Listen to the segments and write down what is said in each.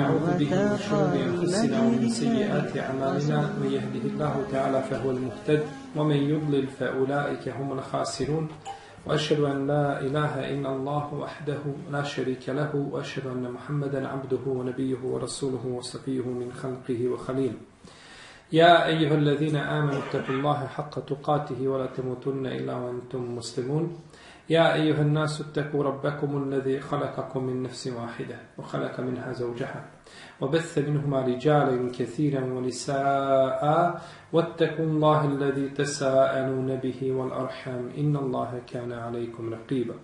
ونعوذ به من شرور أنفسنا ومن سيئات أعمالنا من يهده الله تعالى فهو المهتد ومن يضلل فأولئك هم الخاسرون. وأشهد أن لا إله إلا الله وحده لا شريك له وأشهد أن محمدا عبده ونبيه ورسوله وصفيه من خلقه وخليله يا أيها الذين آمنوا اتقوا الله حق تقاته ولا تموتن إلا وأنتم مسلمون. يا أيها الناس اتقوا ربكم الذي خلقكم من نفس واحدة وخلق منها زوجها وبث منهما رجالا كثيرا ونساء واتقوا الله الذي تساءلون به والأرحام إن الله كان عليكم رقيبا.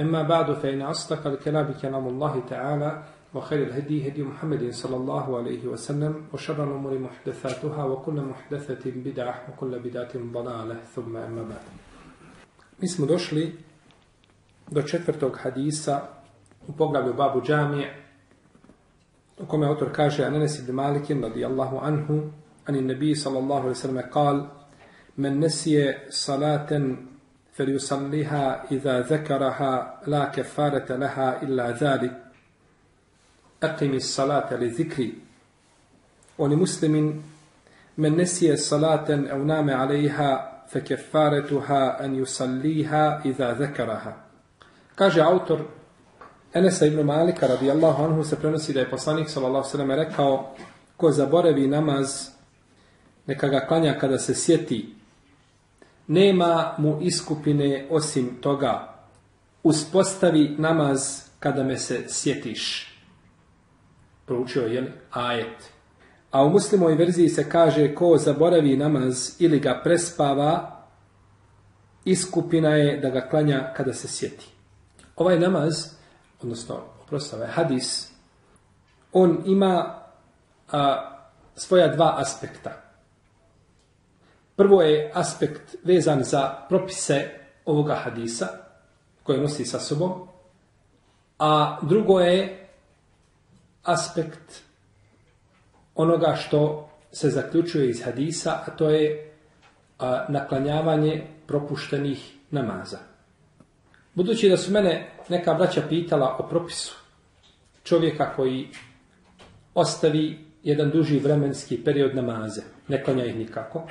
أما بعد فإن أصدق الكلام كلام الله تعالى وخير الهدي هدي محمد صلى الله عليه وسلم وشر الأمور محدثاتها وكل محدثة بدعة وكل بدعة ضلالة ثم أما بعد. Mi smo došli do četvrtog hadisa u poglavlju Babu Džamije u kome autor kaže Ananas ibn Malikin radijallahu anhu ani nebi sallallahu alaihi sallam kal men nesije salaten فليصليها إذا ذكرها لا كفارة لها إلا ذلك أقم الصلاة لذكري ولمسلم من نسي صلاة أو نام عليها فكفارتها أن يصليها إذا ذكرها Kaže autor Enesa ibn Malika radijallahu anhu se prenosi da je poslanik sallallahu sallam rekao ko zaboravi namaz neka ga klanja kada se sjeti nema mu iskupine osim toga uspostavi namaz kada me se sjetiš proučio je ajet a u muslimoj verziji se kaže ko zaboravi namaz ili ga prespava iskupina je da ga klanja kada se sjeti ovaj namaz, odnosno, oprosto, ovaj hadis, on ima a, svoja dva aspekta. Prvo je aspekt vezan za propise ovoga hadisa, koje nosi sa sobom, a drugo je aspekt onoga što se zaključuje iz hadisa, a to je a, naklanjavanje propuštenih namaza. Budući da su mene neka braća pitala o propisu čovjeka koji ostavi jedan duži vremenski period namaze, ne klanja ih nikako,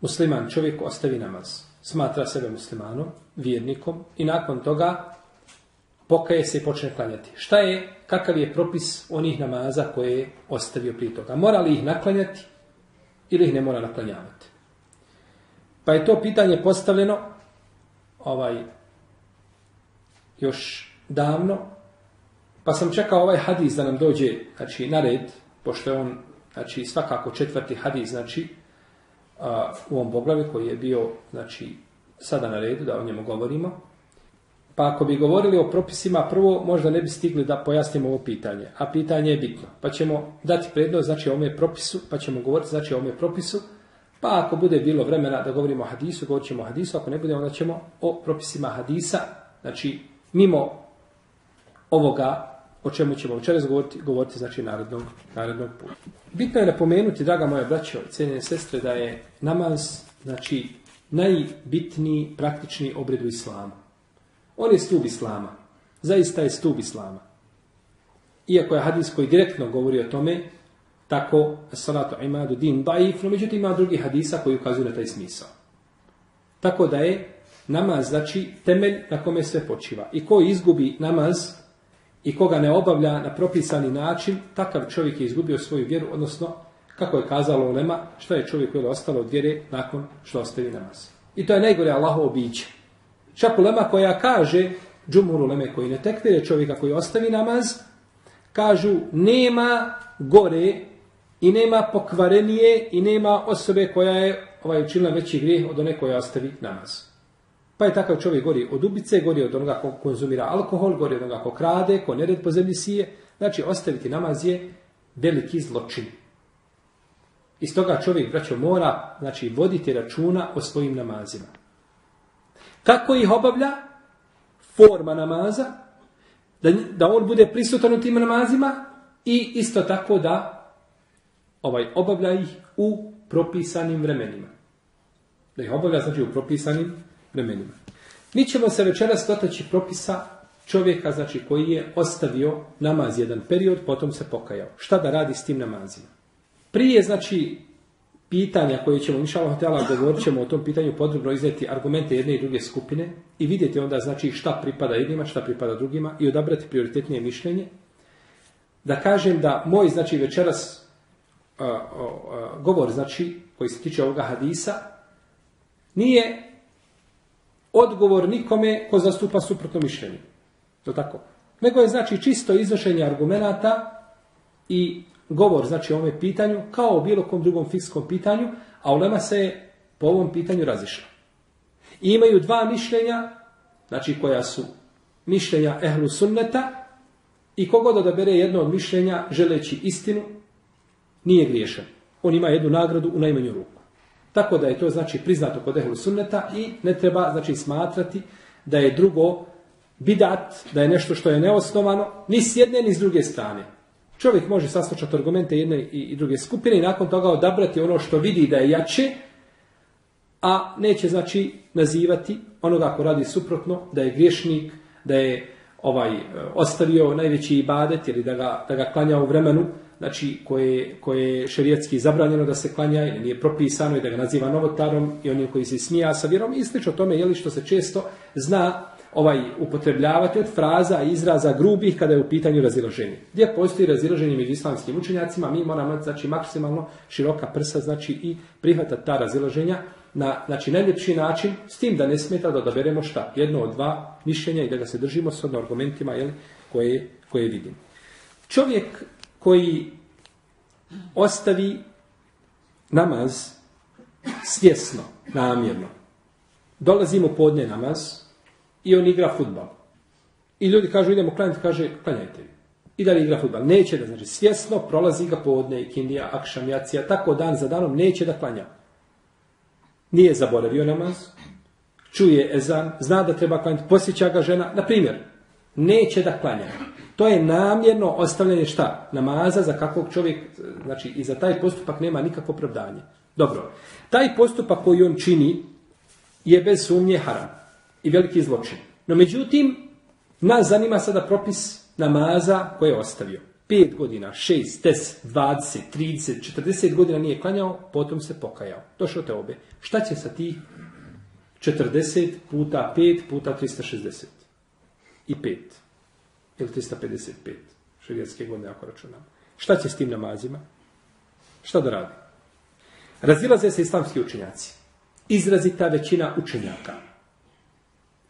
musliman čovjek ostavi namaz, smatra sebe muslimanom, vjernikom i nakon toga pokaje se i počne klanjati. Šta je, kakav je propis onih namaza koje je ostavio prije toga? Mora li ih naklanjati ili ih ne mora naklanjavati? Pa je to pitanje postavljeno ovaj još davno, pa sam čekao ovaj hadis da nam dođe znači, na red, pošto je on znači, svakako četvrti hadis znači, a, u ovom poglavi koji je bio znači, sada na redu, da o njemu govorimo. Pa ako bi govorili o propisima, prvo možda ne bi stigli da pojasnimo ovo pitanje, a pitanje je bitno. Pa ćemo dati prednost znači, o ovome propisu, pa ćemo govoriti znači, o ovome propisu, Pa ako bude bilo vremena da govorimo o hadisu, govorit ćemo o hadisu, ako ne bude, onda ćemo o propisima hadisa, znači mimo ovoga o čemu ćemo večeras govoriti, govoriti znači narednog, narednog puta. Bitno je napomenuti, draga moja braćo, cijenjene sestre, da je namaz, znači, najbitniji praktični obred u islamu. On je stup islama. Zaista je stup islama. Iako je hadis koji direktno govori o tome, tako salatu imadu din daif, no međutim ima drugi hadisa koji ukazuju na taj smisao. Tako da je namaz, znači, temelj na kome sve počiva. I ko izgubi namaz i koga ne obavlja na propisani način, takav čovjek je izgubio svoju vjeru, odnosno, kako je kazalo Ulema, šta je čovjek koji je ostalo od vjere nakon što ostavi namaz. I to je najgore Allahovo biće. Čak Ulema koja kaže, džumur Uleme koji ne tekvire čovjeka koji ostavi namaz, kažu, nema gore i nema pokvarenije i nema osobe koja je ovaj učinila veći grijeh od one koja ostavi namaz. Pa je takav čovjek gori od ubice, gori od onoga ko konzumira alkohol, gori od onoga ko krade, ko nered po zemlji sije. Znači, ostaviti namaz je veliki zločin. Iz toga čovjek, braćo, mora znači, voditi računa o svojim namazima. Kako ih obavlja? Forma namaza, da, da on bude prisutan u tim namazima i isto tako da ovaj obavlja ih u propisanim vremenima. Da ih obavlja znači u propisanim vremenima. Mi ćemo se večeras dotaći propisa čovjeka znači koji je ostavio namaz jedan period, potom se pokajao. Šta da radi s tim namazima? Prije znači pitanja koje ćemo inša Allah govorit ćemo o tom pitanju podrobno izneti argumente jedne i druge skupine i vidjeti onda znači šta pripada jednima, šta pripada drugima i odabrati prioritetnije mišljenje. Da kažem da moj znači večeras a, a, govor znači koji se tiče ovoga hadisa nije odgovor nikome ko zastupa suprotno mišljenje. To tako. Nego je znači čisto iznošenje argumenata i govor znači o ovome pitanju kao o bilo kom drugom fikskom pitanju, a ulema se je po ovom pitanju razišla. I imaju dva mišljenja, znači koja su mišljenja ehlu sunneta i kogod da bere jedno od mišljenja želeći istinu, nije griješan. On ima jednu nagradu u najmanju ruku. Tako da je to znači priznato kod ehlu sunneta i ne treba znači smatrati da je drugo bidat, da je nešto što je neosnovano, ni s jedne ni s druge strane. Čovjek može saslušati argumente jedne i druge skupine i nakon toga odabrati ono što vidi da je jače, a neće znači nazivati onoga ko radi suprotno, da je griješnik, da je ovaj ostavio najveći ibadet ili da ga, da ga klanja u vremenu, znači koje, koje je šerijetski zabranjeno da se klanja ili nije propisano i da ga naziva novotarom i onim koji se smija sa vjerom i slično tome je li što se često zna ovaj upotrebljavati od fraza i izraza grubih kada je u pitanju razilaženje. Gdje postoji razilaženje među islamskim učenjacima, mi moramo znači maksimalno široka prsa znači i prihvatati ta razilaženja na znači najljepši način s tim da ne smeta da odaberemo šta jedno od dva mišljenja i da ga se držimo s argumentima jeli, koje, koje vidim. Čovjek koji ostavi namaz svjesno, namjerno. Dolazimo podne namaz, i on igra futbal. I ljudi kažu idemo klanjati, kaže klanjajte. I da li igra futbal. Neće da, znači svjesno prolazi ga podne, kindija, akšam, jacija, tako dan za danom neće da klanja. Nije zaboravio namaz, čuje ezan, zna da treba klanjati, posjeća ga žena, na primjer, neće da klanja. To je namjerno ostavljanje šta? Namaza za kakvog čovjek, znači i za taj postupak nema nikakvo opravdanje. Dobro, taj postupak koji on čini je bez sumnje haram i veliki zločin. No međutim, nas zanima sada propis namaza koje je ostavio. 5 godina, 6, 10, 20, 30, 40 godina nije klanjao, potom se pokajao. Došao te obe. Šta će sa ti 40 puta 5 puta 360? I 5. Ili 355. Šarijetske godine ako računamo. Šta će s tim namazima? Šta da radi? Razilaze se islamski učenjaci. Izrazita većina učenjaka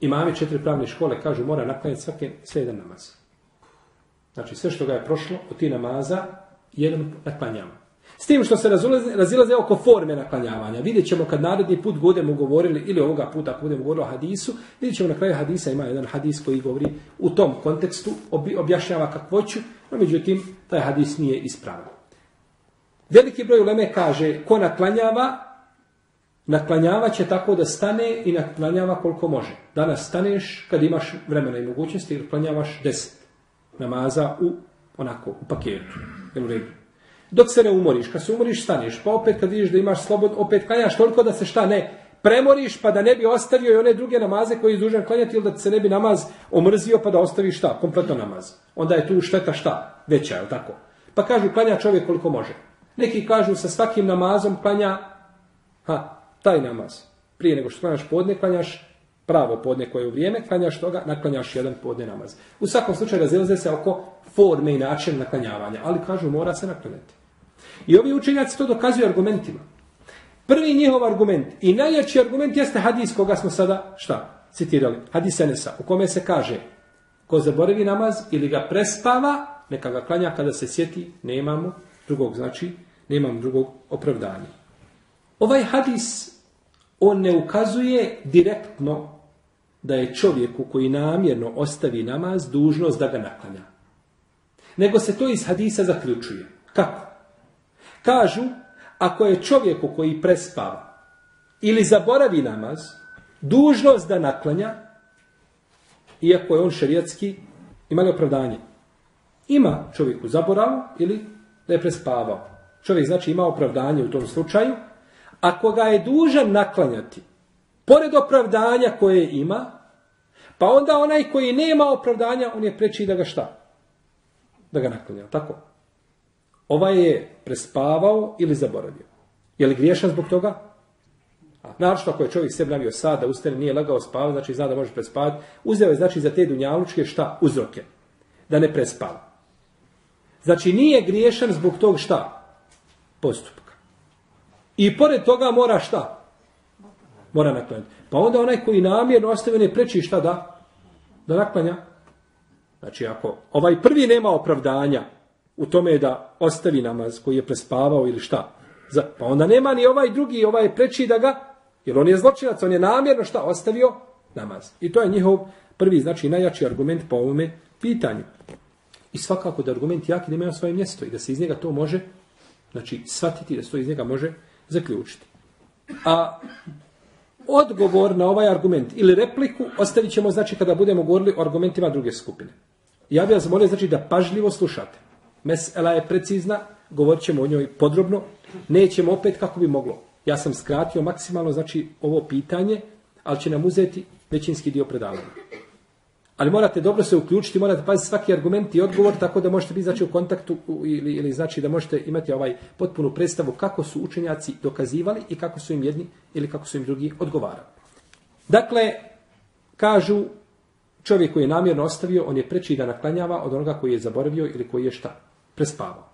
Imami četiri pravne škole kažu mora naklanjati svake, sve jedan namaz. Znači sve što ga je prošlo od ti namaza, jedan naklanjamo. S tim što se razilaze, razilaze oko forme naklanjavanja. Vidjet ćemo kad naredni put budemo govorili, ili ovoga puta ako budemo govorili o hadisu, vidjet ćemo na kraju hadisa ima jedan hadis koji govori u tom kontekstu, objašnjava kakvoću, no međutim, taj hadis nije ispravan. Veliki broj uleme kaže, ko naklanjava, naklanjava će tako da stane i naklanjava koliko može. Danas staneš kad imaš vremena i mogućnosti ili klanjavaš deset namaza u onako u paketu. Jel u redu? Dok se ne umoriš, kad se umoriš staneš, pa opet kad vidiš da imaš slobod, opet klanjaš toliko da se šta ne premoriš pa da ne bi ostavio i one druge namaze koje je dužan klanjati ili da se ne bi namaz omrzio pa da ostavi šta, kompletno namaz. Onda je tu šteta šta? Veća, je tako? Pa kažu klanja čovjek koliko može. Neki kažu sa svakim namazom klanja ha, taj namaz. Prije nego što klanjaš podne, klanjaš pravo podne koje je u vrijeme, klanjaš toga, naklanjaš jedan podne namaz. U svakom slučaju razilaze se oko forme i način naklanjavanja, ali kažu mora se naklanjati. I ovi učenjaci to dokazuju argumentima. Prvi njihov argument i najjači argument jeste hadis koga smo sada, šta, citirali, hadis Enesa, u kome se kaže, ko zaboravi namaz ili ga prespava, neka ga klanja kada se sjeti, nemamo drugog, znači, nemam drugog opravdanja. Ovaj hadis on ne ukazuje direktno da je čovjeku koji namjerno ostavi namaz dužnost da ga naklanja. Nego se to iz hadisa zaključuje. Kako? Kažu, ako je čovjeku koji prespava ili zaboravi namaz, dužnost da naklanja, iako je on šerijatski, ima li opravdanje? Ima čovjeku zaboravu ili da je prespavao. Čovjek znači ima opravdanje u tom slučaju, ako ga je dužan naklanjati, pored opravdanja koje ima, Pa onda onaj koji nema opravdanja, on je preči da ga šta? Da ga naklanja, tako? Ovaj je prespavao ili zaboravio. Je li griješan zbog toga? Naravno, ako je čovjek sebi navio sad da ustane, nije lagao spavati, znači zna da može prespavati, uzeo je znači za te dunjalučke šta? Uzroke. Da ne prespava. Znači nije griješan zbog tog šta? Postupka. I pored toga mora šta? Mora naklanjati. Pa onda onaj koji namjerno ostavi ne preči šta da? Da naklanja. Znači ako ovaj prvi nema opravdanja u tome da ostavi namaz koji je prespavao ili šta? Pa onda nema ni ovaj drugi, ovaj preči da ga, jer on je zločinac, on je namjerno šta ostavio? Namaz. I to je njihov prvi, znači najjači argument po ovome pitanju. I svakako da argument jaki da ima svoje mjesto i da se iz njega to može, znači shvatiti da se to iz njega može zaključiti. A odgovor na ovaj argument ili repliku ostavit ćemo znači kada budemo govorili o argumentima druge skupine. Ja bih vas molio znači da pažljivo slušate. Mesela je precizna, govorit ćemo o njoj podrobno, nećemo opet kako bi moglo. Ja sam skratio maksimalno znači ovo pitanje, ali će nam uzeti većinski dio predavanja. Ali morate dobro se uključiti, morate paziti svaki argument i odgovor, tako da možete biti znači, u kontaktu ili, ili znači da možete imati ovaj potpunu predstavu kako su učenjaci dokazivali i kako su im jedni ili kako su im drugi odgovarali. Dakle, kažu čovjek koji je namjerno ostavio, on je preči da naklanjava od onoga koji je zaboravio ili koji je šta? Prespavao.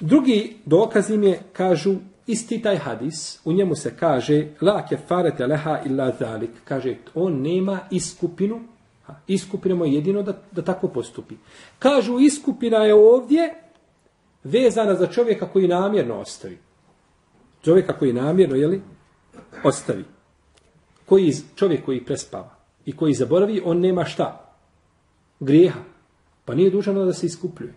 Drugi dokaz im je, kažu, isti taj hadis, u njemu se kaže la kefarete leha illa zalik. Kaže, on nema iskupinu Iskupina je jedino da, da tako postupi. Kažu, iskupina je ovdje vezana za čovjeka koji namjerno ostavi. Čovjeka koji namjerno, jeli, ostavi. Koji, čovjek koji prespava i koji zaboravi, on nema šta? Grijeha. Pa nije dužano da se iskupljuje.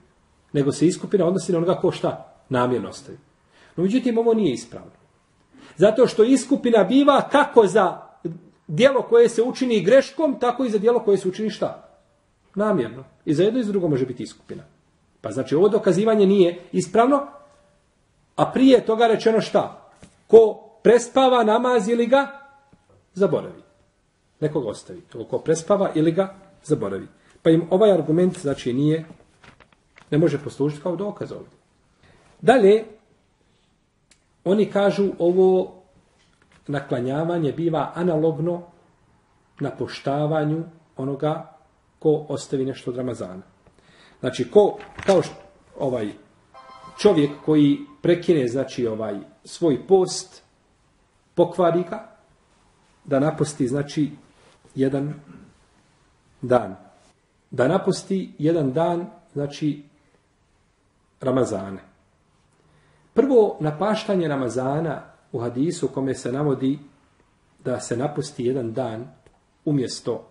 Nego se iskupina odnosi na onoga ko šta? Namjerno ostavi. No, međutim, ovo nije ispravno. Zato što iskupina biva kako za dijelo koje se učini greškom, tako i za dijelo koje se učini šta? Namjerno. I za jedno i za drugo može biti iskupina. Pa znači ovo dokazivanje nije ispravno, a prije toga rečeno šta? Ko prespava namaz ili ga zaboravi. Nekoga ostavi. Ko prespava ili ga zaboravi. Pa im ovaj argument znači nije, ne može poslužiti kao dokaz ovdje. Dalje, oni kažu ovo naklanjavanje biva analogno na poštavanju onoga ko ostavi nešto od Ramazana. Znači, ko, kao što, ovaj čovjek koji prekine znači ovaj svoj post, pokvari ga, da naposti znači jedan dan. Da naposti jedan dan, znači Ramazane. Prvo napaštanje Ramazana u hadisu kome se navodi da se napusti jedan dan umjesto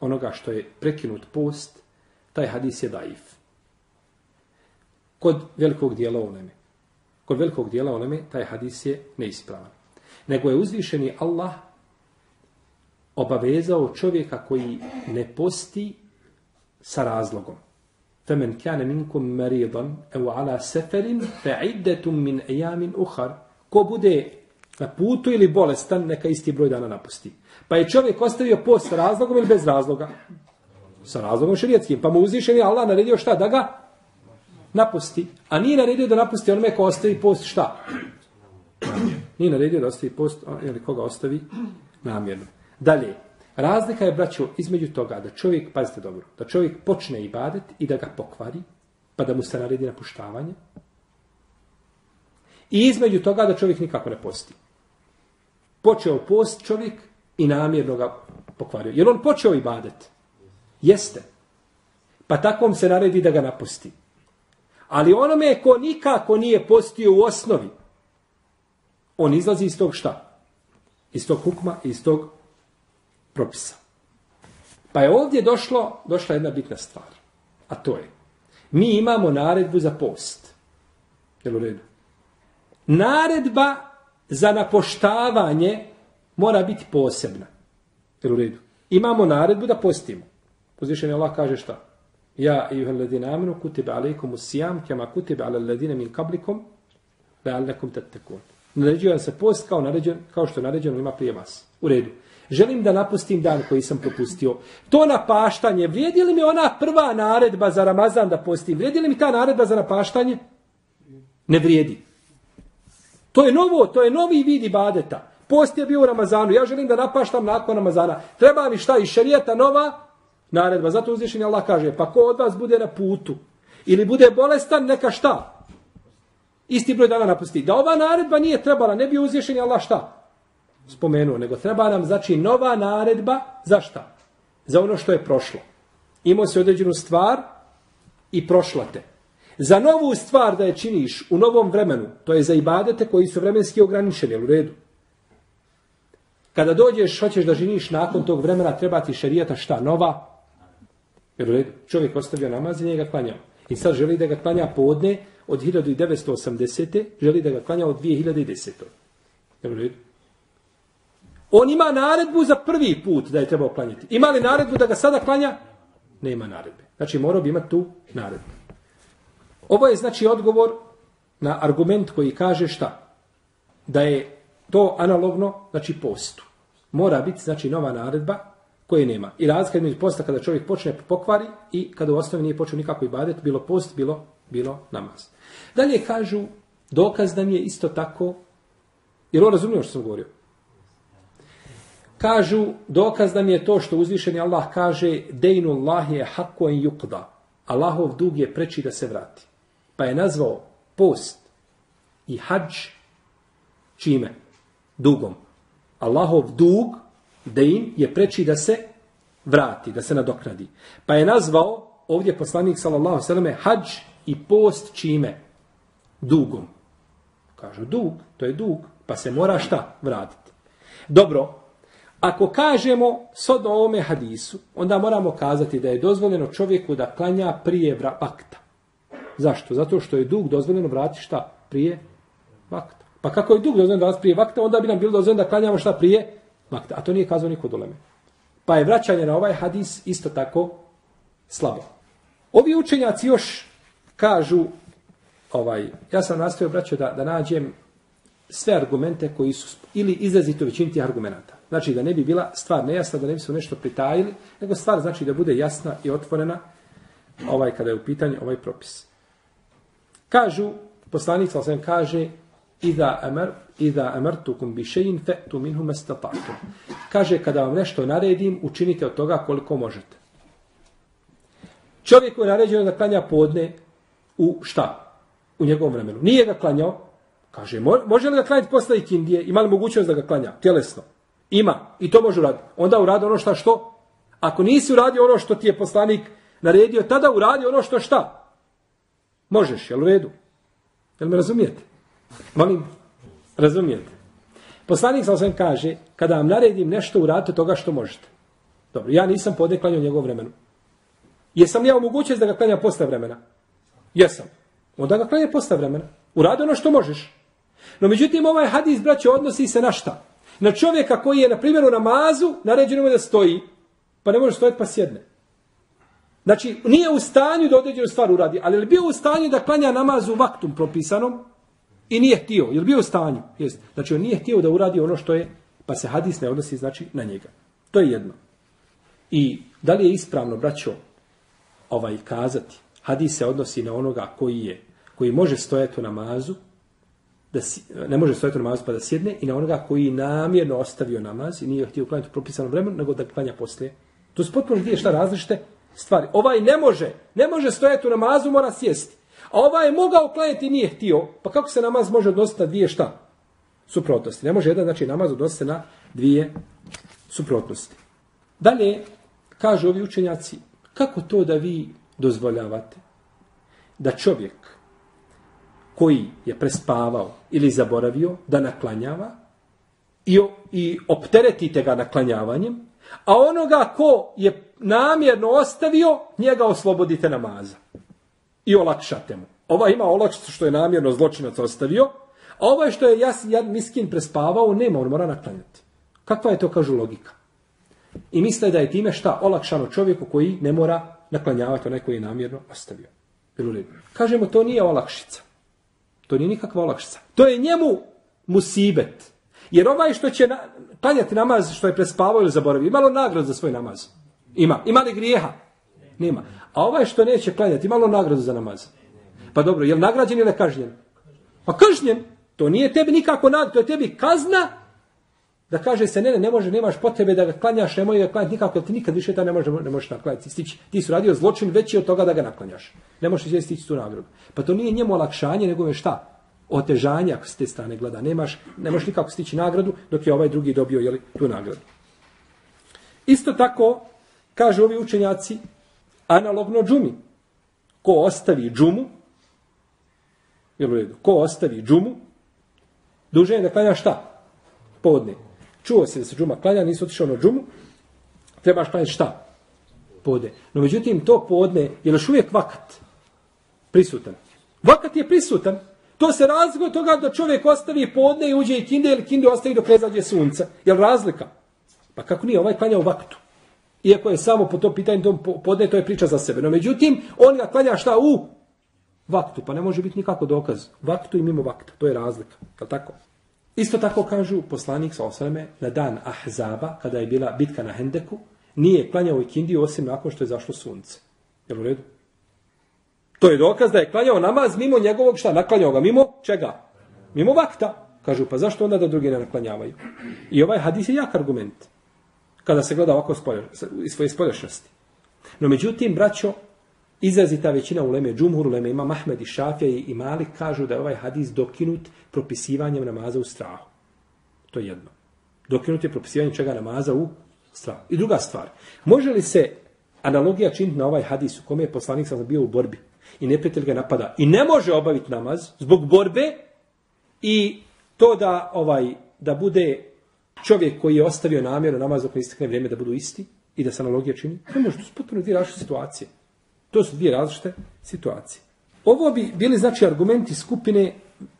onoga što je prekinut post, taj hadis je daif. Kod velikog dijela uleme. Kod velikog dijela uleme taj hadis je neispravan. Nego je uzvišeni Allah obavezao čovjeka koji ne posti sa razlogom. فَمَنْ كَانَ مِنْكُمْ مَرِيضًا اَوْ عَلَى سَفَرٍ فَعِدَّةٌ مِنْ اَيَامٍ اُخَرٍ Ko bude na putu ili bolestan, neka isti broj dana napusti. Pa je čovjek ostavio post sa razlogom ili bez razloga? Sa razlogom širijetskim. Pa mu uzvišen je Allah naredio šta? Da ga napusti. A nije naredio da napusti onome ko ostavi post šta? Nije naredio da ostavi post, ili koga ostavi namjerno. Dalje, razlika je, braćo, između toga da čovjek, pazite dobro, da čovjek počne ibadet i da ga pokvari, pa da mu se naredi napuštavanje, I između toga da čovjek nikako ne posti. Počeo post čovjek i namjerno ga pokvario. Jer on počeo i badet. Jeste. Pa takvom se naredi da ga napusti. Ali onome ko nikako nije postio u osnovi, on izlazi iz tog šta? Iz tog hukma, iz tog propisa. Pa je ovdje došlo, došla jedna bitna stvar. A to je, mi imamo naredbu za post. Jel u redu? naredba za napoštavanje mora biti posebna. Jel u redu? Imamo naredbu da postimo. Uzvišen Allah kaže šta? Ja i uheledina aminu kutiba alaikum usijam kema kutiba ala ledine min kablikom da alnekom tetekun. Naređujem se post kao, naređen, kao što naređeno ima prije vas. U redu. želim da napustim dan koji sam propustio. To napaštanje, vrijedi li mi ona prva naredba za Ramazan da postim? Vrijedi li mi ta naredba za napaštanje? Ne vrijedi. To je novo, to je novi vid ibadeta. Post je bio u Ramazanu, ja želim da napaštam nakon Ramazana. Treba mi šta iz šarijeta nova naredba. Zato uzvišenje Allah kaže, pa ko od vas bude na putu ili bude bolestan, neka šta? Isti broj dana napusti. Da ova naredba nije trebala, ne bi uzvišenje Allah šta? Spomenuo, nego treba nam znači nova naredba za šta? Za ono što je prošlo. Imao se određenu stvar i prošla te. Za novu stvar da je činiš u novom vremenu, to je za ibadete koji su vremenski ograničeni, u redu. Kada dođeš, hoćeš da žiniš nakon tog vremena, treba ti šarijata šta? Nova? Jer u redu, čovjek ostavio namaz i njega klanjao. I sad želi da ga klanja podne od 1980. želi da ga klanja od 2010. Jer u redu. On ima naredbu za prvi put da je trebao klanjati. Ima li naredbu da ga sada klanja? Nema naredbe. Znači morao bi imati tu naredbu. Ovo je znači odgovor na argument koji kaže šta? Da je to analogno, znači postu. Mora biti znači nova naredba koje nema. I razlika između posta kada čovjek počne pokvari i kada u osnovi nije počeo nikako ibadet, bilo post, bilo, bilo namaz. Dalje kažu, dokaz nam je isto tako, jer on razumio ono što sam govorio, kažu, dokaz nam je to što uzvišeni Allah kaže, dejnu Allah je hakko en yukda. Allahov dug je preči da se vrati. Pa je nazvao post i hađ čime? Dugom. Allahov dug, dein, je preči da se vrati, da se nadoknadi. Pa je nazvao ovdje poslanik sallallahu sallam hađ i post čime? Dugom. Kažu dug, to je dug, pa se mora šta vratiti. Dobro, ako kažemo sodno ovome hadisu, onda moramo kazati da je dozvoljeno čovjeku da klanja prije vakta. Zašto? Zato što je dug dozvoljeno vratiti šta? Prije vakta. Pa kako je dug dozvoljeno vratiti prije vakta, onda bi nam bilo dozvoljeno da klanjamo šta prije vakta. A to nije kazao niko doleme. Pa je vraćanje na ovaj hadis isto tako slabo. Ovi učenjaci još kažu, ovaj, ja sam nastavio braćo da, da nađem sve argumente koji su, ili izrazito većini tih argumenta. Znači da ne bi bila stvar nejasna, da ne bi se nešto pritajili, nego stvar znači da bude jasna i otvorena ovaj kada je u pitanju ovaj propis. Kažu, poslanik sa kaže, Iza amar iza amartukum bi shay'in fa'tu minhu mastata'tum. Kaže kada vam nešto naredim, učinite od toga koliko možete. Čovjek koji je naređeno da klanja podne u šta? U njegovom vremenu. Nije ga klanjao. Kaže, može li ga klanjati posle ikindije? Ima li mogućnost da ga klanja? Tjelesno. Ima. I to može uraditi. Onda uradi ono šta što? Ako nisi uradio ono što ti je poslanik naredio, tada uradi ono što šta? Možeš, jel u redu? Jel me razumijete? Molim, razumijete? Poslanik sa osvijem kaže, kada vam naredim nešto, uradite toga što možete. Dobro, ja nisam podeklanio njegov vremenu. Jesam ja omogućio da ga klanja posle vremena? Jesam. Onda ga klanja posle vremena. Uradi ono što možeš. No međutim, ovaj hadis, braće, odnosi se na šta? Na čovjeka koji je, na primjer, u namazu, naređeno mu da stoji, pa ne može stojati pa sjedne. Znači, nije u stanju da određenu stvar uradi, ali je bio u stanju da klanja u vaktum propisanom, I nije htio, je bio u stanju? Jest. Znači, on nije htio da uradi ono što je, pa se hadis ne odnosi, znači, na njega. To je jedno. I da li je ispravno, braćo, ovaj kazati, hadis se odnosi na onoga koji je, koji može stojati u namazu, da si, ne može stojati u namazu pa da sjedne, i na onoga koji namjerno ostavio namaz i nije htio klanjati u propisanom vremenu, nego da klanja poslije. To su potpuno dvije šta različite stvari. Ovaj ne može, ne može stojati u namazu, mora sjesti. A ovaj je mogao klanjati nije htio. Pa kako se namaz može odnositi na dvije šta? Suprotnosti. Ne može jedan znači namaz odnositi na dvije suprotnosti. Dalje, kažu ovi učenjaci, kako to da vi dozvoljavate da čovjek koji je prespavao ili zaboravio da naklanjava i, i opteretite ga naklanjavanjem, a onoga ko je namjerno ostavio, njega oslobodite namaza i olakšate mu. Ova ima olakšicu što je namjerno zločinac ostavio, a ovaj što je jas, ja miskin prespavao, nema, on mora naklanjati. Kakva je to, kažu, logika? I misle da je time šta olakšano čovjeku koji ne mora naklanjavati onaj koji je namjerno ostavio. Kažemo, to nije olakšica. To nije nikakva olakšica. To je njemu musibet. Jer ovaj što će na, klanjati namaz što je prespavao ili zaboravio, imalo nagradu za svoj namaz. Ima. Ima li grijeha? Nema. A ovaj što neće klanjati, imalo nagradu za namaz. Pa dobro, je li nagrađen ili kažnjen? Pa kažnjen. To nije tebi nikako nagrada, to je tebi kazna da kaže se ne, ne, ne može, nemaš potrebe da ga klanjaš, ne može ga klanjati nikako, jer ti nikad više ta ne, može, ne možeš naklanjati. Stići. Ti su radio zločin veći od toga da ga naklanjaš. Ne možeš izvesti stići tu nagradu. Pa to nije njemu olakšanje, nego je šta? Otežanje ako s te strane gleda. Nemaš, ne možeš nikako stići nagradu, dok je ovaj drugi dobio jeli, tu nagradu. Isto tako, kažu ovi učenjaci, analogno džumi. Ko ostavi džumu, jel u redu, ko ostavi džumu, duže je da klanja šta? Podne. Čuo se da se džuma klanja, nisu otišao na džumu, trebaš klanjati šta? Podne. No međutim, to podne je još uvijek vakat prisutan. Vakat je prisutan. To se razlika od toga da čovjek ostavi podne i uđe i kinde ili kinde ostavi dok ne zađe sunca. Je li razlika? Pa kako nije? Ovaj klanja u vaktu. Iako je samo po to pitanje tom podne, to je priča za sebe. No međutim, on ga klanja šta u vaktu, pa ne može biti nikako dokaz. Vaktu i mimo vakta, to je razlika. Je tako? Isto tako kažu poslanik sa osreme na dan Ahzaba, kada je bila bitka na Hendeku, nije klanjao ikindiju osim nakon što je zašlo sunce. Je u redu? To je dokaz da je klanjao namaz mimo njegovog šta? Naklanjao ga mimo čega? Mimo vakta. Kažu, pa zašto onda da drugi ne naklanjavaju? I ovaj hadis je jak argument kada se gleda ovako spolja, iz svoje spoljašnosti. No međutim, braćo, izrazita većina uleme, džumhur uleme, ima Mahmed i Šafija i Malik, kažu da je ovaj hadis dokinut propisivanjem namaza u strahu. To je jedno. Dokinut je propisivanjem čega namaza u strahu. I druga stvar, može li se analogija činiti na ovaj hadis u kome je poslanik sam bio u borbi i neprijatelj ga napada i ne može obaviti namaz zbog borbe i to da ovaj da bude čovjek koji je ostavio namjeru namaz dok ne istekne vrijeme da budu isti i da se analogija čini, ne može, to su potpuno dvije različite situacije. To su dvije različite situacije. Ovo bi bili znači argumenti skupine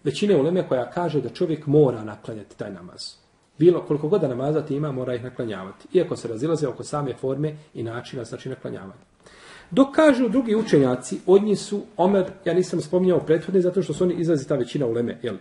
većine uleme koja kaže da čovjek mora naklanjati taj namaz. Bilo koliko god da namaza ti ima, mora ih naklanjavati. Iako se razilaze oko same forme i načina znači naklanjavanja. Dok kažu drugi učenjaci, od njih su Omer, ja nisam spominjao prethodne, zato što su oni izrazi ta većina uleme. Jel?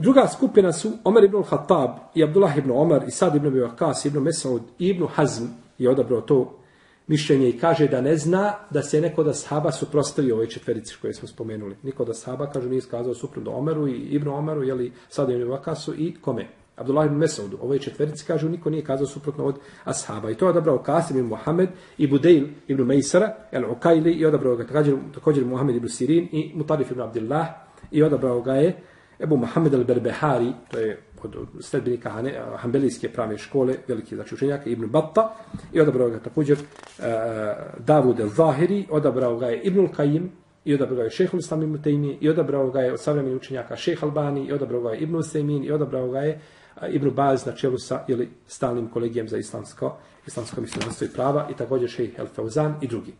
Druga skupina su Omer ibn Khattab i Abdullah ibn Omer i Sad ibn Bivakas, ibn Mesaud i ibn Hazm je odabrao to mišljenje i kaže da ne zna da se neko da sahaba suprostavio ovoj četverici koje smo spomenuli. Niko da sahaba, kaže, nije skazao suprotno Omeru i Ibn Omeru, jeli Sad ibn Bivakasu i kome? Abdullah ibn Mesaudu. Ovoj četverici kaže, niko nije kazao suprotno od ashaba. I to je odabrao Kasim ibn Muhammed i Budeil ibn Mejsara, el Ukajli i odabrao ga također, također Muhammed ibn Sirin i Mutarif ibn Abdillah i odabrao ga je Ebu Mohamed al-Berbehari, to je od sledbenika Hanbelijske prave škole, veliki znači učenjak, Ibn Batta, i odabrao ga također e, uh, Davud al-Zahiri, odabrao ga je Ibn al-Qaim, i odabrao ga je Šehhul Islam ibn Taymi, i odabrao ga je od savremenih učenjaka Šeh Albani, i odabrao ga je Ibn Usaymin, i odabrao ga je Ibn Baz na čelu sa ili stalnim kolegijem za islamsko, islamsko misljenstvo i prava, i također Šeh El Fauzan i drugi.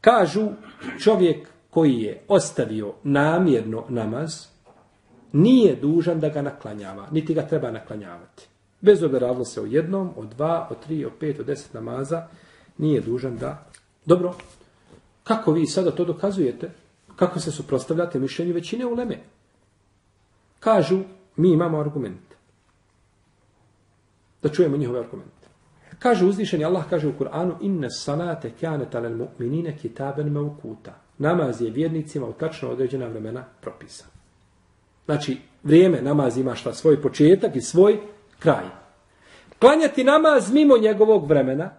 Kažu, čovjek koji je ostavio namjerno namaz, nije dužan da ga naklanjava, niti ga treba naklanjavati. Bez obzira se o jednom, o dva, o tri, o pet, o deset namaza, nije dužan da... Dobro, kako vi sada to dokazujete? Kako se suprostavljate mišljenju većine uleme? Kažu, mi imamo argument. Da čujemo njihove argumente. Kaže uzvišeni Allah, kaže u Kur'anu, inne salate kjaneta lel mu'minine kitaben me ukuta. Namaz je vjernicima u tačno određena vremena propisan. Znači, vrijeme namaz ima šta svoj početak i svoj kraj. Klanjati namaz mimo njegovog vremena,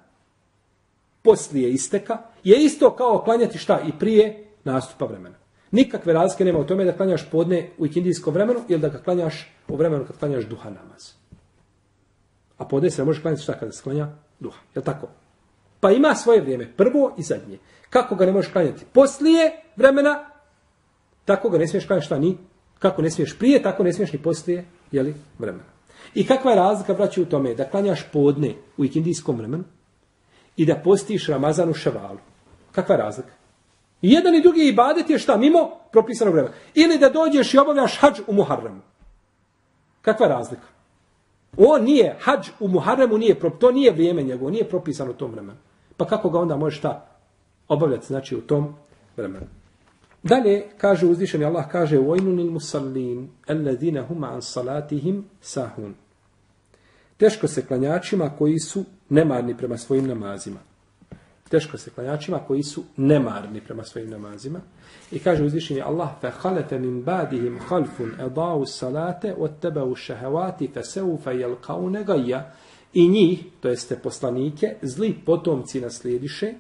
poslije isteka, je isto kao klanjati šta i prije nastupa vremena. Nikakve razlike nema u tome da klanjaš podne u ikindijskom vremenu ili da ga klanjaš u vremenu kad klanjaš duha namaz. A podne se ne može klanjati šta kada se klanja duha. Je tako? Pa ima svoje vrijeme, prvo i zadnje. Kako ga ne možeš klanjati? Poslije vremena, tako ga ne smiješ klanjati šta ni Kako ne smiješ prije, tako ne smiješ ni poslije, jeli, vremena. I kakva je razlika, braći, u tome da klanjaš podne u ikindijskom vremenu i da postiš Ramazan u ševalu? Kakva je razlika? I jedan i drugi ibadet je šta? Mimo propisanog vremena. Ili da dođeš i obavljaš hađ u Muharremu. Kakva je razlika? On nije, hađ u Muharremu nije, to nije vrijeme njegovo, nije propisano u tom vremenu. Pa kako ga onda možeš šta obavljati, znači, u tom vremenu? Dalje, kaže uzvišeni Allah, kaže وَيْنُ لِلْمُسَلِّينَ الَّذِينَ هُمَ عَنْ صَلَاتِهِمْ سَهُونَ Teško se klanjačima koji su nemarni prema svojim namazima. Teško se klanjačima koji su nemarni prema svojim namazima. I kaže uzvišeni Allah, فَحَلَفَ مِنْ بَعْدِهِمْ خَلْفٌ اَضَاءُ السَّلَاةَ وَاتَّبَوُ الشَّهَوَاتِ فَسَوْفَ يَلْقَوْنَ غَيَّ I njih, to jeste poslanike, zli potomci naslijediše,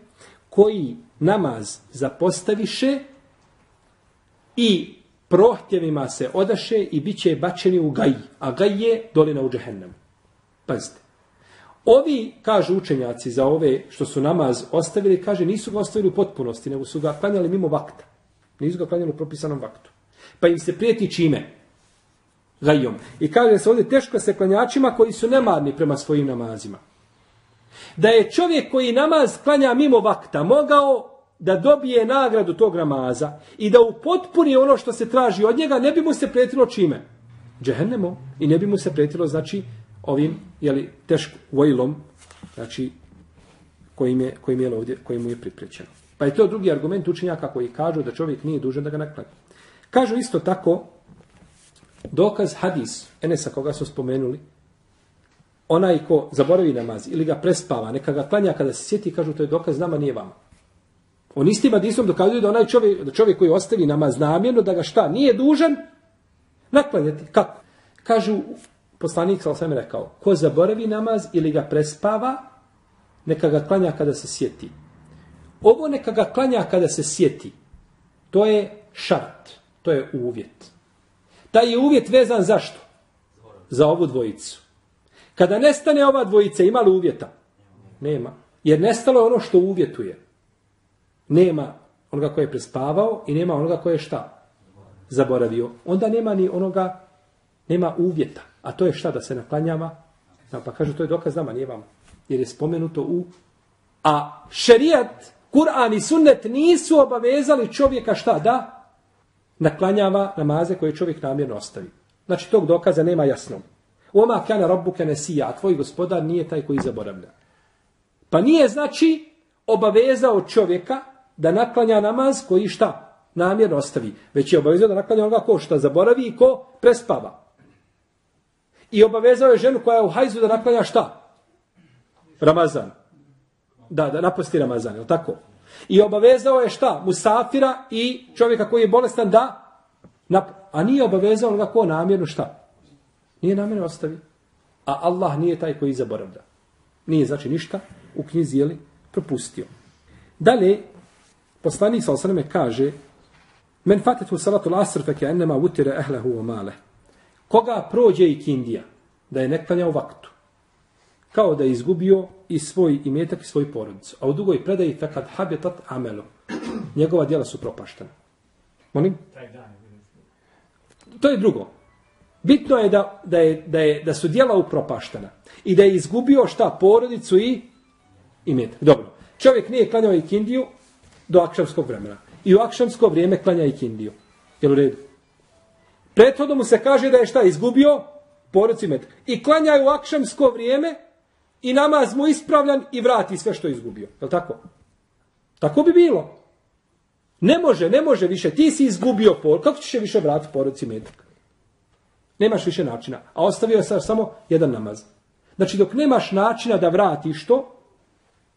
koji namaz zapostaviše i prohtjevima se odaše i bit će bačeni u gaj. A gaj je dolina u džehennemu. Pazite. Ovi, kažu učenjaci za ove što su namaz ostavili, kaže nisu ga ostavili u potpunosti, nego su ga klanjali mimo vakta. Nisu ga klanjali u propisanom vaktu. Pa im se prijeti čime? Gajom. I kaže se ovdje teško se klanjačima koji su nemarni prema svojim namazima. Da je čovjek koji namaz klanja mimo vakta mogao da dobije nagradu tog namaza i da upotpuni ono što se traži od njega, ne bi mu se pretilo čime? Džehennemo. I ne bi mu se pretilo, znači, ovim, jeli, teško vojlom, znači, kojim je, kojim je ovdje, kojim mu je priprećeno. Pa je to drugi argument učenjaka koji kažu da čovjek nije dužan da ga naklanja. Kažu isto tako, dokaz hadis, Enesa koga su spomenuli, onaj ko zaboravi namaz ili ga prespava, neka ga klanja kada se sjeti, kažu to je dokaz nama, nije vama. On istim hadisom dokazuje da onaj čovjek, da čovjek koji ostavi namaz namjerno, da ga šta, nije dužan naklanjati. Kako? Kažu, poslanik sa osam rekao, ko zaboravi namaz ili ga prespava, neka ga klanja kada se sjeti. Ovo neka ga klanja kada se sjeti. To je šart. To je uvjet. Taj je uvjet vezan zašto? Za ovu dvojicu. Kada nestane ova dvojica, ima li uvjeta? Nema. Jer nestalo je ono što uvjetuje. Nema onoga koje je prespavao i nema onoga koje je šta? Zaboravio. Onda nema ni onoga, nema uvjeta. A to je šta da se naklanjava? Ja, pa kažu to je dokaz nama, nije vam. Jer je spomenuto u... A šerijat, Kur'an i sunnet nisu obavezali čovjeka šta da? Naklanjava namaze koje čovjek namjerno ostavi. Znači tog dokaza nema jasnog. Oma kana rabbuka nesija, a tvoj gospodar nije taj koji zaboravlja. Pa nije znači obavezao čovjeka da naklanja namaz koji šta? Namjerno ostavi. Već je obavezao da naklanja onoga ko šta zaboravi i ko prespava. I obavezao je ženu koja je u hajzu da naklanja šta? Ramazan. Da, da napusti Ramazan, je tako? I obavezao je šta? Musafira i čovjeka koji je bolestan da nap... A nije obavezao onoga ko namjerno šta? Nije namjerno ostavi. A Allah nije taj koji zaboravlja. Nije znači ništa u knjizi jeli propustio. Dalje, Poslanik sa osrame kaže Men fatetu salatu lasr feke ennema utire ehlehu o male. Koga prođe i kindija da je neklanjao vaktu? Kao da je izgubio i svoj imetak i svoj porodicu. A u dugoj predaji takad habitat amelo. Njegova djela su propaštena. Molim? To je drugo. Bitno je da, da, je, da, je, da su djela upropaštena. I da je izgubio šta? Porodicu i imetak. Dobro. Čovjek nije klanjao i kindiju, do akšamskog vremena. I u akšamsko vrijeme klanja i kindiju. Jel u redu? Prethodno mu se kaže da je šta izgubio? Poruci met. I klanja u akšamsko vrijeme i namaz mu ispravljan i vrati sve što je izgubio. Jel tako? Tako bi bilo. Ne može, ne može više. Ti si izgubio por. Kako ćeš više vratiti poruci metak? Nemaš više načina. A ostavio sam samo jedan namaz. Znači dok nemaš načina da vratiš to,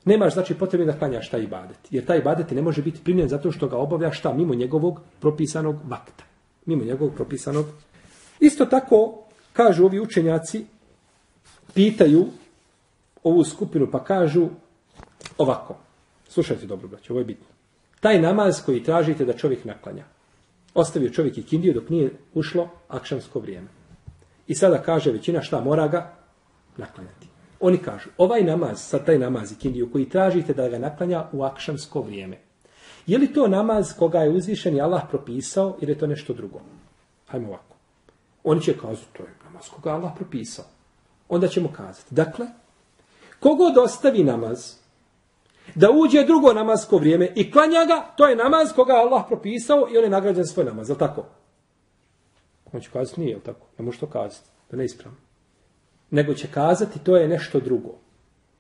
Nemaš znači potrebe da klanjaš taj ibadet. Jer taj ibadet ne može biti primljen zato što ga obavlja šta mimo njegovog propisanog vakta. Mimo njegovog propisanog. Isto tako kažu ovi učenjaci, pitaju ovu skupinu pa kažu ovako. Slušajte dobro, braće, ovo je bitno. Taj namaz koji tražite da čovjek naklanja. Ostavio čovjek i kindiju dok nije ušlo akšamsko vrijeme. I sada kaže većina šta mora ga naklanjati. Oni kažu, ovaj namaz, sad taj namaz i kindiju koji tražite da ga naklanja u akšamsko vrijeme, je li to namaz koga je uzvišen i Allah propisao ili je to nešto drugo? Hajmo ovako. Oni će kazati, to je namaz koga je Allah propisao. Onda ćemo kazati, dakle, kogod ostavi namaz, da uđe drugo namazsko vrijeme i klanja ga, to je namaz koga je Allah propisao i on je nagrađen svoj namaz, je tako? On će kazati, nije, je tako? Ne može to kazati, da ne ispravno nego će kazati to je nešto drugo.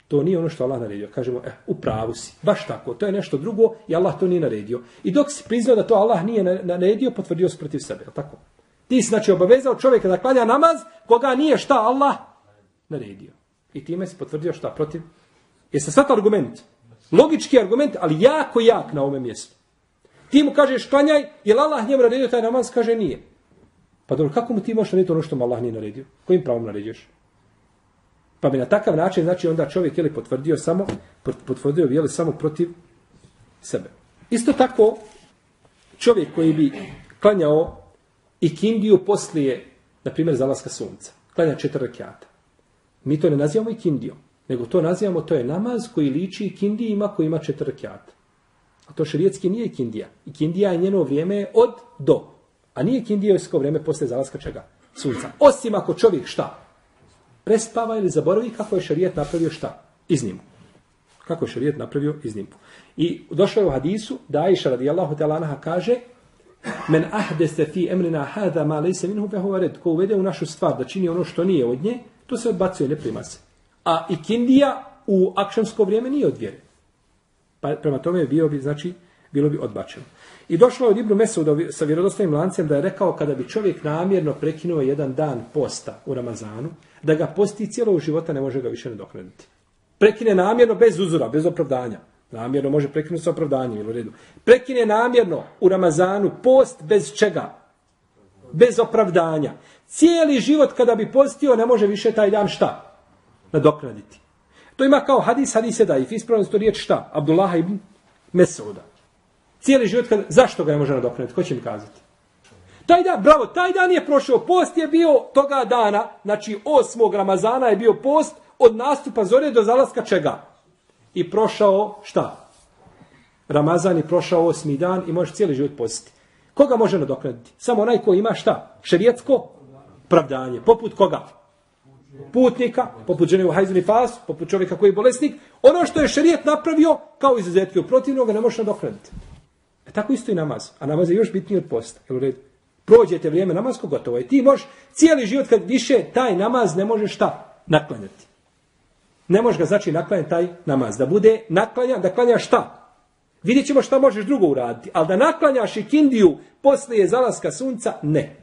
To nije ono što Allah naredio. Kažemo, eh, u pravu si. Baš tako. To je nešto drugo i Allah to nije naredio. I dok si priznao da to Allah nije naredio, potvrdio si protiv sebe. Tako? Ti si znači obavezao čovjeka da klanja namaz koga nije šta Allah naredio. I time si potvrdio šta protiv. Jeste sad argument? Logički argument, ali jako jak na ovome mjestu. Ti mu kažeš klanjaj, je Allah njemu naredio taj namaz? Kaže nije. Pa dobro, kako mu ti možeš narediti ono što mu Allah nije naredio? Kojim pravom naređuješ? Pa bi na takav način, znači onda čovjek je li potvrdio samo, potvrdio je li samo protiv sebe. Isto tako, čovjek koji bi klanjao i kindiju poslije, na primjer, zalaska sunca. Klanja četiri rekiata. Mi to ne nazivamo i kindijom, nego to nazivamo, to je namaz koji liči i kindijima koji ima četiri rekiata. A to šarijetski nije kindija. I kindija je njeno vrijeme od do. A nije kindija vrijeme poslije zalaska čega? Sunca. Osim ako čovjek šta? Prespava ili zaboravi kako je šarijet napravio šta? Iznimku. Kako je šarijet napravio iznimku. I došlo je u hadisu da Aisha radijallahu ta'ala kaže Men ahdese fi emrina hada ma lejse minhu fe red. Ko uvede u našu stvar da čini ono što nije od nje, to se odbacuje, ne prima se. A i kindija u akšamsko vrijeme nije od vjere. Pa prema tome bio bi, znači, bilo bi odbačeno. I došlo je od Ibnu Mesuda sa vjerodostojnim lancem da je rekao kada bi čovjek namjerno prekinuo jedan dan posta u Ramazanu, da ga posti cijelog života ne može ga više nadoknaditi. Prekine namjerno bez uzora, bez opravdanja. Namjerno može prekinuti sa opravdanjem, u redu. Prekine namjerno u Ramazanu post bez čega? Bez opravdanja. Cijeli život kada bi postio ne može više taj dan šta? Nadoknaditi. To ima kao hadis, hadis je da i ispravno to riječ šta? Abdullah ibn Mesuda. Cijeli život, kad, zašto ga ne može nadoknaditi? Ko će mi kazati? Taj dan, bravo, taj dan je prošao, post je bio toga dana, znači osmog Ramazana je bio post od nastupa zore do zalaska čega? I prošao, šta? Ramazan je prošao osmi dan i možeš cijeli život postiti. Koga može nadoknaditi? Samo onaj ko ima šta? Šerijetsko pravdanje. Poput koga? Putnika, poput žene u hajzini pas, poput čovjeka koji je bolesnik. Ono što je šerijet napravio, kao izuzetke u protivnog, ne može nadoknaditi. E tako isto i namaz. A namaz je još bitniji od posta. Jel u redu? Prođete vrijeme namazko, gotovo je. Ti možeš cijeli život kad više taj namaz ne možeš šta? Naklanjati. Ne možeš ga znači naklanjati taj namaz. Da bude naklanjan, da klanja šta? Vidjet ćemo šta možeš drugo uraditi. Ali da naklanjaš i kindiju poslije zalaska sunca, ne.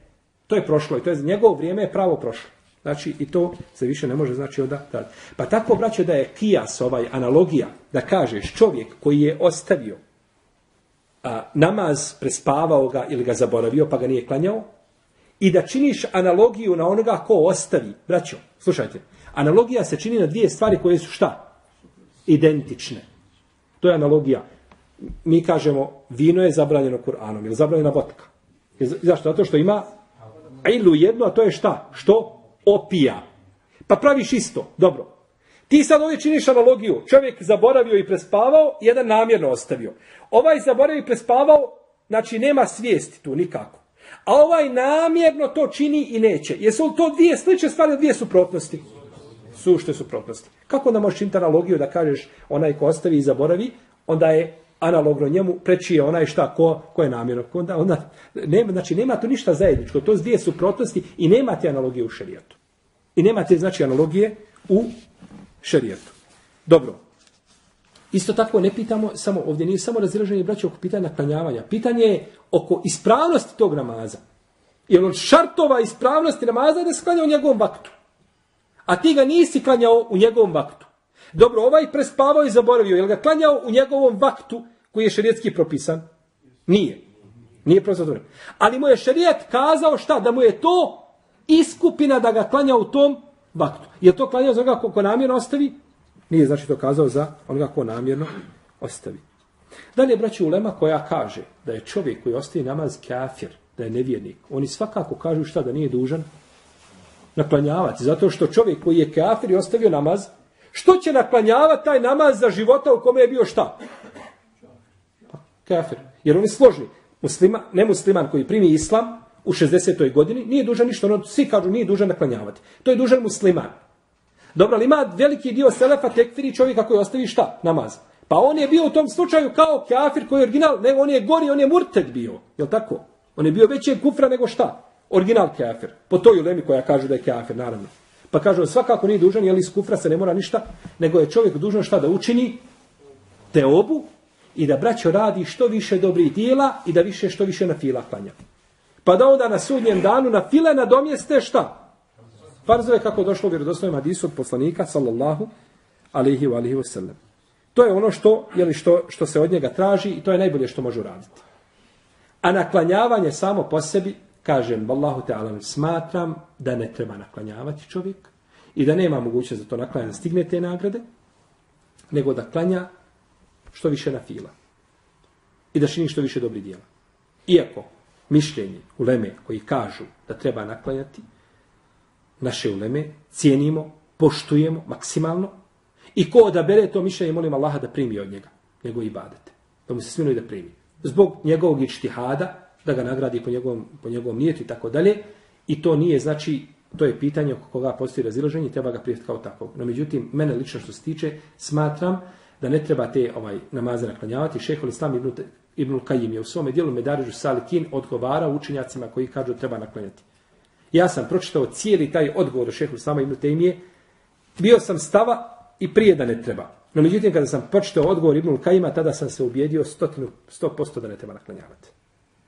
To je prošlo i to je za njegovo vrijeme je pravo prošlo. Znači i to se više ne može znači onda da. Pa tako braće da je kijas ovaj analogija da kažeš čovjek koji je ostavio a, namaz, prespavao ga ili ga zaboravio pa ga nije klanjao i da činiš analogiju na onoga ko ostavi. Braćo, slušajte, analogija se čini na dvije stvari koje su šta? Identične. To je analogija. Mi kažemo, vino je zabranjeno Kur'anom, ili zabranjena vodka. Zašto? Zato što ima ilu jedno, a to je šta? Što? Opija. Pa praviš isto. Dobro. Ti sad ovdje činiš analogiju. Čovjek zaboravio i prespavao, jedan namjerno ostavio. Ovaj zaboravio i prespavao, znači nema svijesti tu nikako. A ovaj namjerno to čini i neće. Jesu li to dvije slične stvari, dvije suprotnosti? Sušte suprotnosti. Kako onda možeš činiti analogiju da kažeš onaj ko ostavi i zaboravi, onda je analogno njemu preči je onaj šta ko, ko je namjerno. Onda, onda, nema, znači nema tu ništa zajedničko. To su dvije suprotnosti i nema te analogije u šerijatu. I nema te znači analogije u šerijetu. Dobro. Isto tako ne pitamo, samo ovdje nije samo razilaženje braća oko pitanja klanjavanja. Pitanje je oko ispravnosti tog namaza. Jer od šartova ispravnosti namaza je da se klanja u njegovom vaktu. A ti ga nisi klanjao u njegovom vaktu. Dobro, ovaj prespavao i zaboravio. Je li ga klanjao u njegovom vaktu koji je šerijetski propisan? Nije. Nije prosto Ali mu je šerijet kazao šta? Da mu je to iskupina da ga klanja u tom vaktu. Je to klanjao za onoga ko, ko namjerno ostavi? Nije znači to kazao za onoga ko namjerno ostavi. Dalje, braći Ulema koja kaže da je čovjek koji ostavi namaz kafir, da je nevjernik, oni svakako kažu šta da nije dužan naklanjavati. Zato što čovjek koji je kafir i ostavio namaz, što će naklanjavati taj namaz za života u kome je bio šta? Pa, kafir. Jer oni složni. Muslima, nemusliman koji primi islam, u 60. godini, nije dužan ništa, ono, svi kažu nije dužan naklanjavati. To je dužan musliman. Dobro, ali ima veliki dio selefa tekfiri čovjeka koji ostavi šta? Namaz. Pa on je bio u tom slučaju kao kafir koji je original, ne, on je gori, on je murted bio. Je tako? On je bio veće kufra nego šta? Original kafir. Po toj ulemi koja kaže da je kafir, naravno. Pa kažu, svakako nije dužan, jer iz kufra se ne mora ništa, nego je čovjek dužan šta da učini? Te obu i da braćo radi što više dobrih dijela i da više što više na fila klanja. Pa da onda na sudnjem danu na file nadomjeste šta? Farzove kako došlo u vjerodostojnom hadisu od poslanika, sallallahu alihi wa alihi wasallam. To je ono što, jeli, što, što se od njega traži i to je najbolje što može uraditi. A naklanjavanje samo po sebi, kažem, vallahu ta'ala, smatram da ne treba naklanjavati čovjek i da nema mogućnost da to naklanja da stigne te nagrade, nego da klanja što više na fila. I da čini što više dobri dijela. Iako mišljenje uleme koji kažu da treba naklanjati, naše uleme cijenimo, poštujemo maksimalno i ko odabere to mišljenje, molim Allaha da primi od njega, njegov ibadete. Da mu se smiluje da primi. Zbog njegovog ičtihada, da ga nagradi po njegovom, po njegovom nijetu i tako dalje. I to nije, znači, to je pitanje oko koga postoji razilaženje i treba ga prijeti kao takvog. No, međutim, mene lično što se tiče, smatram da ne treba te ovaj namaze naklanjavati. Šehol Islam ibn, ibn Kajim je u svome dijelu Medarežu Salikin odgovara učenjacima koji kažu treba naklanjati. Ja sam pročitao cijeli taj odgovor o šehu Islama ibn Tejmije. Bio sam stava i prije da ne treba. No međutim, kada sam pročitao odgovor Ibn Kajima, tada sam se ubijedio stotinu, sto posto da ne treba naklanjavati.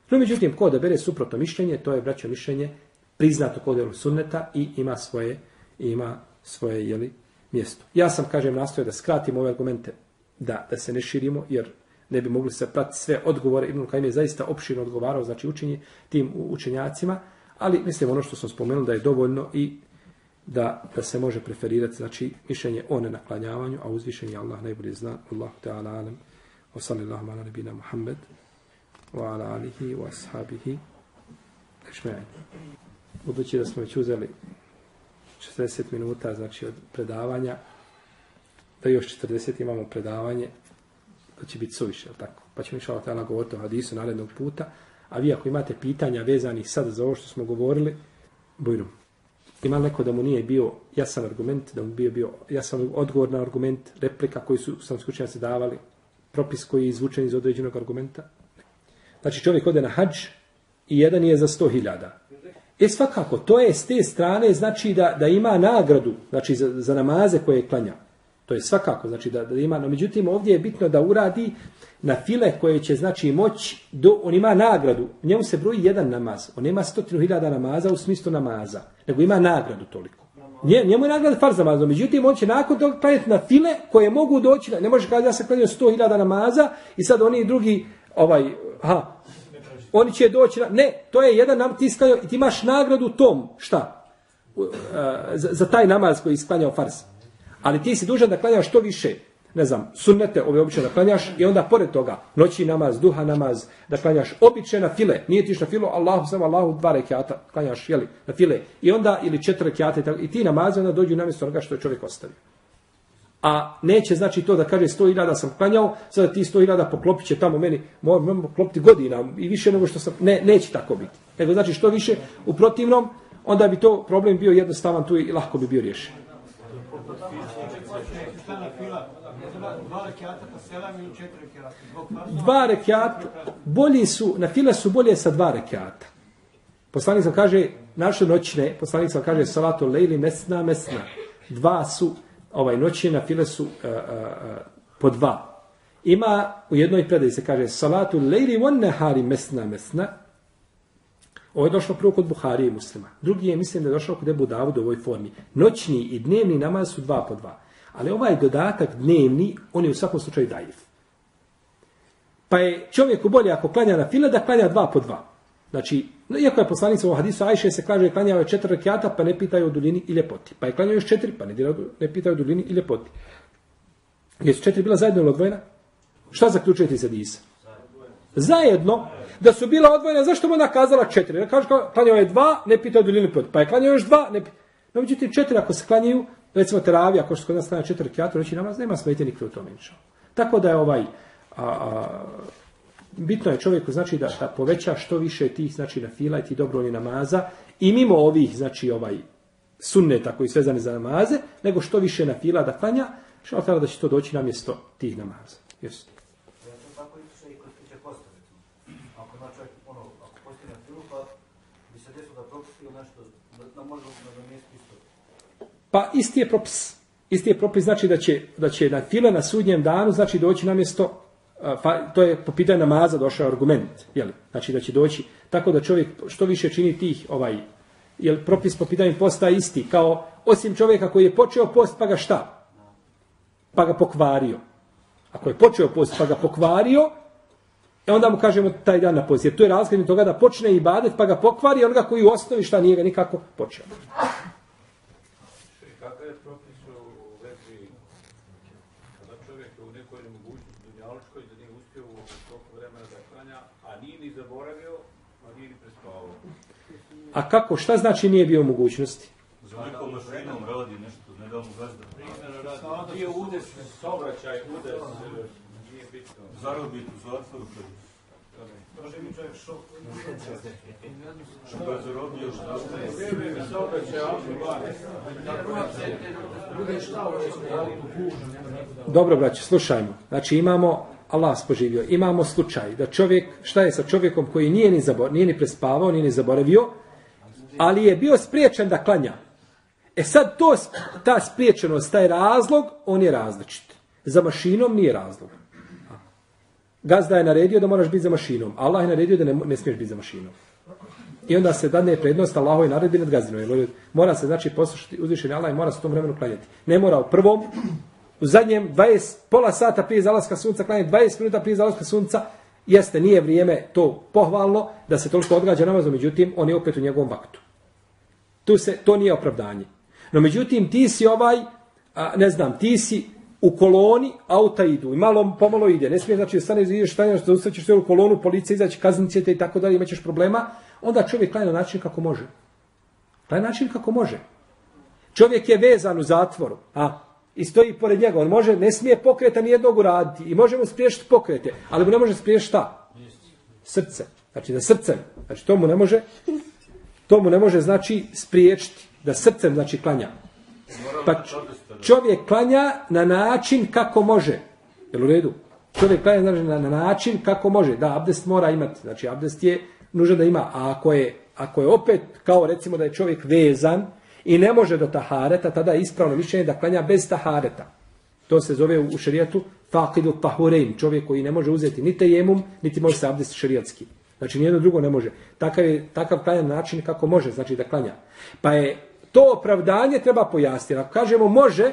No međutim, ko da bere suprotno mišljenje, to je braćo mišljenje priznato kod delu sunneta i ima svoje, ima svoje jeli, mjesto. Ja sam, kažem, nastojao da skratim ove argumente, da, da se ne širimo, jer ne bi mogli se pratiti sve odgovore. Ibn Kajim je zaista opširno odgovarao, znači učenje tim učenjacima, ali mislim ono što sam spomenuo da je dovoljno i da, da se može preferirati, znači, mišljenje o nenaklanjavanju, a uzvišenje Allah najbolje zna, Allah ta'ala alam, wa sallallahu ala nabina Muhammed, wa ala alihi, wa ashabihi, ešme'in. Budući da smo već uzeli 40 minuta, znači, od predavanja, da još 40 imamo predavanje, to će biti suviše, je tako? Pa ćemo išao ta'ala govoriti o hadisu narednog puta, a vi ako imate pitanja vezanih sad za ovo što smo govorili, bujrum ima neko da mu nije bio jasan argument, da mu bio bio jasan odgovor na argument, replika koji su sam skučenjaci davali, propis koji je izvučen iz određenog argumenta. Znači čovjek ode na hađ i jedan je za sto hiljada. E svakako, to je s te strane znači da, da ima nagradu znači za, za namaze koje je klanja. To je svakako, znači da, da ima, no međutim ovdje je bitno da uradi na file koje će znači moć, do, on ima nagradu, njemu se broji jedan namaz, on nema stotinu hiljada namaza u smislu namaza, nego ima nagradu toliko. Nje, njemu je nagrada farz namaza, međutim on će nakon toga klanjati na file koje mogu doći, ne može kada ja sam klanio sto hiljada namaza i sad oni drugi, ovaj, ha, oni će doći, na, ne, to je jedan nam ti sklanio i ti imaš nagradu tom, šta? Uh, za, za taj namaz koji je sklanjao farz. Ali ti si dužan da klanjaš što više ne znam, sunnete, ove običaje da klanjaš i onda pored toga, noći namaz, duha namaz, da klanjaš običaje na file, nije tiš na filo, Allahu samo Allahu dva rekiata, klanjaš, jeli, na file, i onda, ili četiri rekiata i ti namaze onda dođu na mjesto onoga što je čovjek ostavio. A neće znači to da kaže 100.000 sam klanjao, sada ti 100.000 poklopit će tamo meni, moram poklopiti godina i više nego što sam, ne, neće tako biti. Nego znači što više u protivnom, onda bi to problem bio jednostavan tu i lahko bi bio rješen. Dva rekiata, bolji su, na file su bolje sa dva rekiata. Poslanik sam kaže, naše noćne, poslanik sam kaže, salatu lejli mesna, mesna. Dva su, ovaj noćne na file su uh, uh, uh, po dva. Ima u jednoj predaji se kaže, salatu lejli one nehari mesna, mesna. Ovo je došlo prvo kod Buharije i muslima. Drugi je, mislim da je došlo kod Ebu Davud u ovoj formi. Noćni i dnevni namaz su dva po dva. Ali ovaj dodatak dnevni, on je u svakom slučaju dajiv. Pa je čovjeku bolje ako klanja na file, da klanja dva po dva. Znači, iako je poslanica u hadisu Ajše se kaže klanjao je četiri rakijata, pa ne pitaju o duljini i ljepoti. Pa je klanjao još četiri, pa ne, ne pitaju o duljini i ljepoti. Jesu četiri bila zajedno ili odvojena? Šta zaključujete iz hadisa? Zajedno. Da su bila odvojena, zašto mu ona kazala četiri? Da kaže, klanjao je dva, ne pitao o duljini. Pa je klanjao još dva, ne pitaju. No, međutim, četiri ako se klanjaju, recimo teravija, ako što kod nas klanja četiri kjata, reći znači, namaz, nema smetje nikdo u tom inša. Tako da je ovaj, a, a, bitno je čovjeku, znači, da, da poveća što više tih, znači, na fila i tih dobrovoljnih namaza, i mimo ovih, znači, ovaj, sunneta koji sve za namaze, nego što više na fila da klanja, što da će to doći na mjesto tih namaza. Jesi. Pa isti je propis. Isti je propis znači da će, da će na fila na sudnjem danu znači doći na mjesto pa to je po pitanju namaza došao argument, je li? Znači da će doći tako da čovjek što više čini tih ovaj jel propis po pitanju posta isti kao osim čovjeka koji je počeo post pa ga šta? Pa ga pokvario. Ako je počeo post pa ga pokvario, e onda mu kažemo taj dan na post. Jer to je razgled toga da počne i badet pa ga pokvari, onoga koji u osnovi šta nije ga nikako počeo. A kako, šta znači nije bio u mogućnosti? Za nekom mašinom radi nešto, ne da mu gazda. Nije udes, saobraćaj, udes, nije bitno. Zarobit u zatvoru kad Može mi čovjek šok. što ga zarobio, što Vrijeme saobraćaj, Dobro, braće, slušajmo. Znači imamo, Allah spoživio, imamo slučaj da čovjek, šta je sa čovjekom koji nije ni, zabor, nije ni prespavao, nije ni zaboravio, ali je bio spriječen da klanja. E sad to, ta spriječenost, taj razlog, on je različit. Za mašinom nije razlog. Gazda je naredio da moraš biti za mašinom. Allah je naredio da ne, ne smiješ biti za mašinom. I onda se dadne prednost Allahove naredbi nad gazdinom. Mora se, znači, poslušati uzvišenje Allah i mora se u tom vremenu klanjati. Ne mora u prvom, u zadnjem 20, pola sata prije zalaska sunca, klanjati 20 minuta prije zalaska sunca, jeste, nije vrijeme to pohvalno da se toliko odgađa namazom, međutim, on je opet u njegovom vaktu. Tu se, to nije opravdanje. No, međutim, ti si ovaj, a, ne znam, ti si u koloni, auta idu i malo pomalo ide. Ne smije, znači, da stane, ideš stanje, da ustaćeš u kolonu, policija izaći, kaznice te i tako dalje, imaćeš problema, onda čovjek klanja na način kako može. Klanja na način kako može. Čovjek je vezan u zatvoru, a i stoji pored njega. On može, ne smije pokreta ni jednog uraditi i može mu spriješiti pokrete, ali mu ne može spriješiti šta? Srce. Znači da srcem. Znači to mu ne može, to mu ne može znači spriječiti. Da srcem znači klanja. Pa čovjek klanja na način kako može. Jel u redu? Čovjek klanja znači, na, na način kako može. Da, abdest mora imati. Znači abdest je nužan da ima. A ako je, ako je opet kao recimo da je čovjek vezan, i ne može do tahareta, tada je ispravno mišljenje da klanja bez tahareta. To se zove u šerijatu faqidu tahurein, čovjek koji ne može uzeti ni tejemum, niti može se abdest šerijatski. Znači nijedno drugo ne može. Takav je takav klanja način kako može, znači da klanja. Pa je to opravdanje treba pojasniti. Ako kažemo može,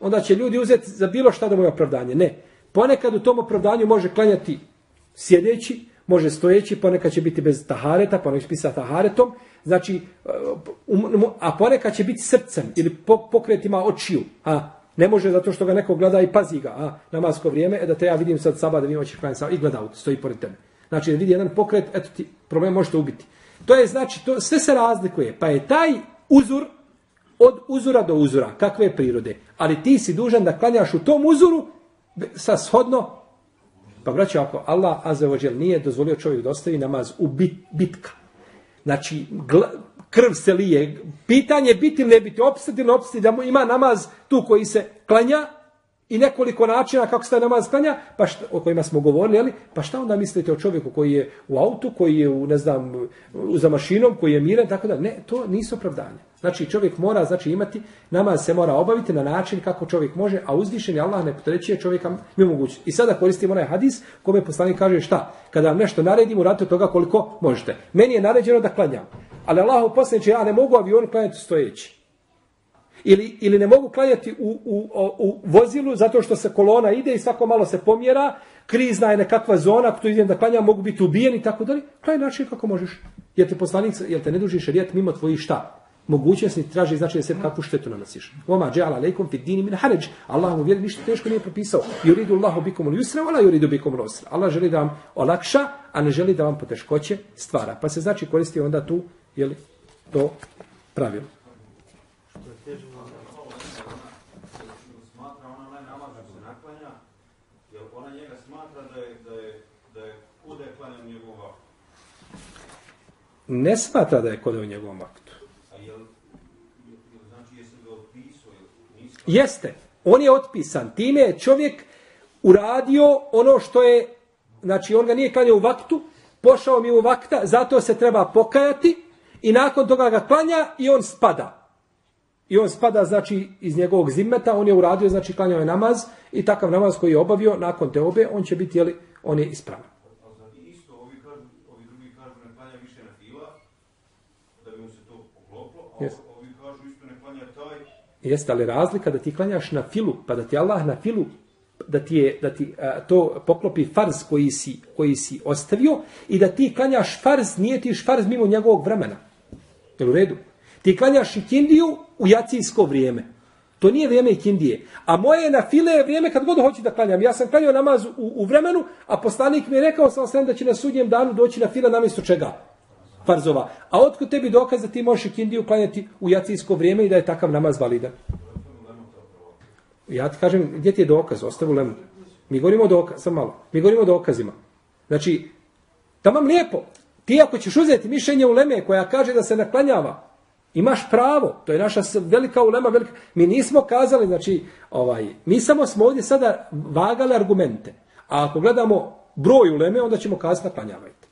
onda će ljudi uzeti za bilo šta da mu je opravdanje. Ne. Ponekad u tom opravdanju može klanjati sjedeći, može stojeći, ponekad će biti bez tahareta, pa ponekad će biti sa taharetom, znači, e, um, um, a ponekad će biti srcem ili pokretima očiju, a ne može zato što ga neko gleda i pazi ga, a namasko vrijeme, e da te ja vidim sad saba da vi hoćeš klanjati i gleda stoji pored tebe. Znači, vidi jedan pokret, eto ti, problem možete ubiti. To je, znači, to sve se razlikuje, pa je taj uzor od uzora do uzora, kakve prirode, ali ti si dužan da klanjaš u tom uzoru sa shodno, pa braćo, ako Allah azevođel nije dozvolio čovjek da ostavi namaz u bit, bitka, Znači, krv se lije. Pitanje biti ili ne biti, opstati ili opstati, da ima namaz tu koji se klanja i nekoliko načina kako se taj namaz klanja, pa šta, o kojima smo govorili, ali, pa šta onda mislite o čovjeku koji je u autu, koji je u, ne znam, za mašinom, koji je miran, tako da, ne, to nisu opravdanje. Znači, čovjek mora, znači, imati, namaz se mora obaviti na način kako čovjek može, a uzvišen je Allah ne potrećuje čovjeka mi mogući. I sada koristimo onaj hadis, kome poslanik kaže šta? Kada vam nešto naredim, uradite toga koliko možete. Meni je naređeno da klanjam. Ali Allah poslaniče, ja ne mogu avion klanjati stojeći. Ili, ili ne mogu klanjati u, u, u, vozilu zato što se kolona ide i svako malo se pomjera, krizna je nekakva zona, ako tu idem da klanjam, mogu biti ubijeni i tako dalje. To je način kako možeš. Jer te poslanik, jer te ne duži šarijet mimo tvojih šta? Mogućnosti traži znači da se kakvu štetu nanosiš. Oma džala alejkum fi dini min haraj. Allah mu vjeri ništa teško nije propisao. Yuridu Allahu bikum al-yusra wala yuridu bikum al-usra. Allah želi da vam olakša, a ne želi da vam poteškoće stvara. Pa se znači koristi onda tu je li to pravilo. Ne smatra da je kod u njegovom aktu. Jeste. On je otpisan. Time je čovjek uradio ono što je, znači on ga nije klanjao u vaktu, pošao mi u vakta, zato se treba pokajati i nakon toga ga klanja i on spada. I on spada, znači, iz njegovog zimmeta, on je uradio, znači, klanjao je namaz i takav namaz koji je obavio nakon te obe, on će biti, jeli, on je ispravan. A znači isto, ovi, kažu, ovi drugi kažu ne klanja više na fila, da bi mu se to pokloplo, a Yes. ovi kažu isto ne klanja taj, Jeste, ali razlika da ti klanjaš na filu, pa da ti Allah na filu da ti, je, da ti a, to poklopi farz koji si, koji si ostavio i da ti klanjaš farz, nije ti farz mimo njegovog vremena. Jel u redu? Ti klanjaš ikindiju u jacijsko vrijeme. To nije vrijeme ikindije. A moje na file je vrijeme kad god hoću da klanjam. Ja sam klanjao namaz u, u vremenu, a poslanik mi je rekao sam sam da će na sudnjem danu doći na file namjesto čega? Farzova. A otkud tebi dokaz da ti možeš ikindiju klanjati u jacijsko vrijeme i da je takav namaz validan? Ja ti kažem, gdje ti je dokaz? Ostavu lemu. Mi govorimo o dokaz, sam malo. Mi govorimo o dokazima. Znači, tamam lijepo. Ti ako ćeš uzeti mišljenje u leme koja kaže da se naklanjava, imaš pravo. To je naša velika ulema. Velika. Mi nismo kazali, znači, ovaj, mi samo smo ovdje sada vagali argumente. A ako gledamo broj uleme, onda ćemo kazati naklanjavajte.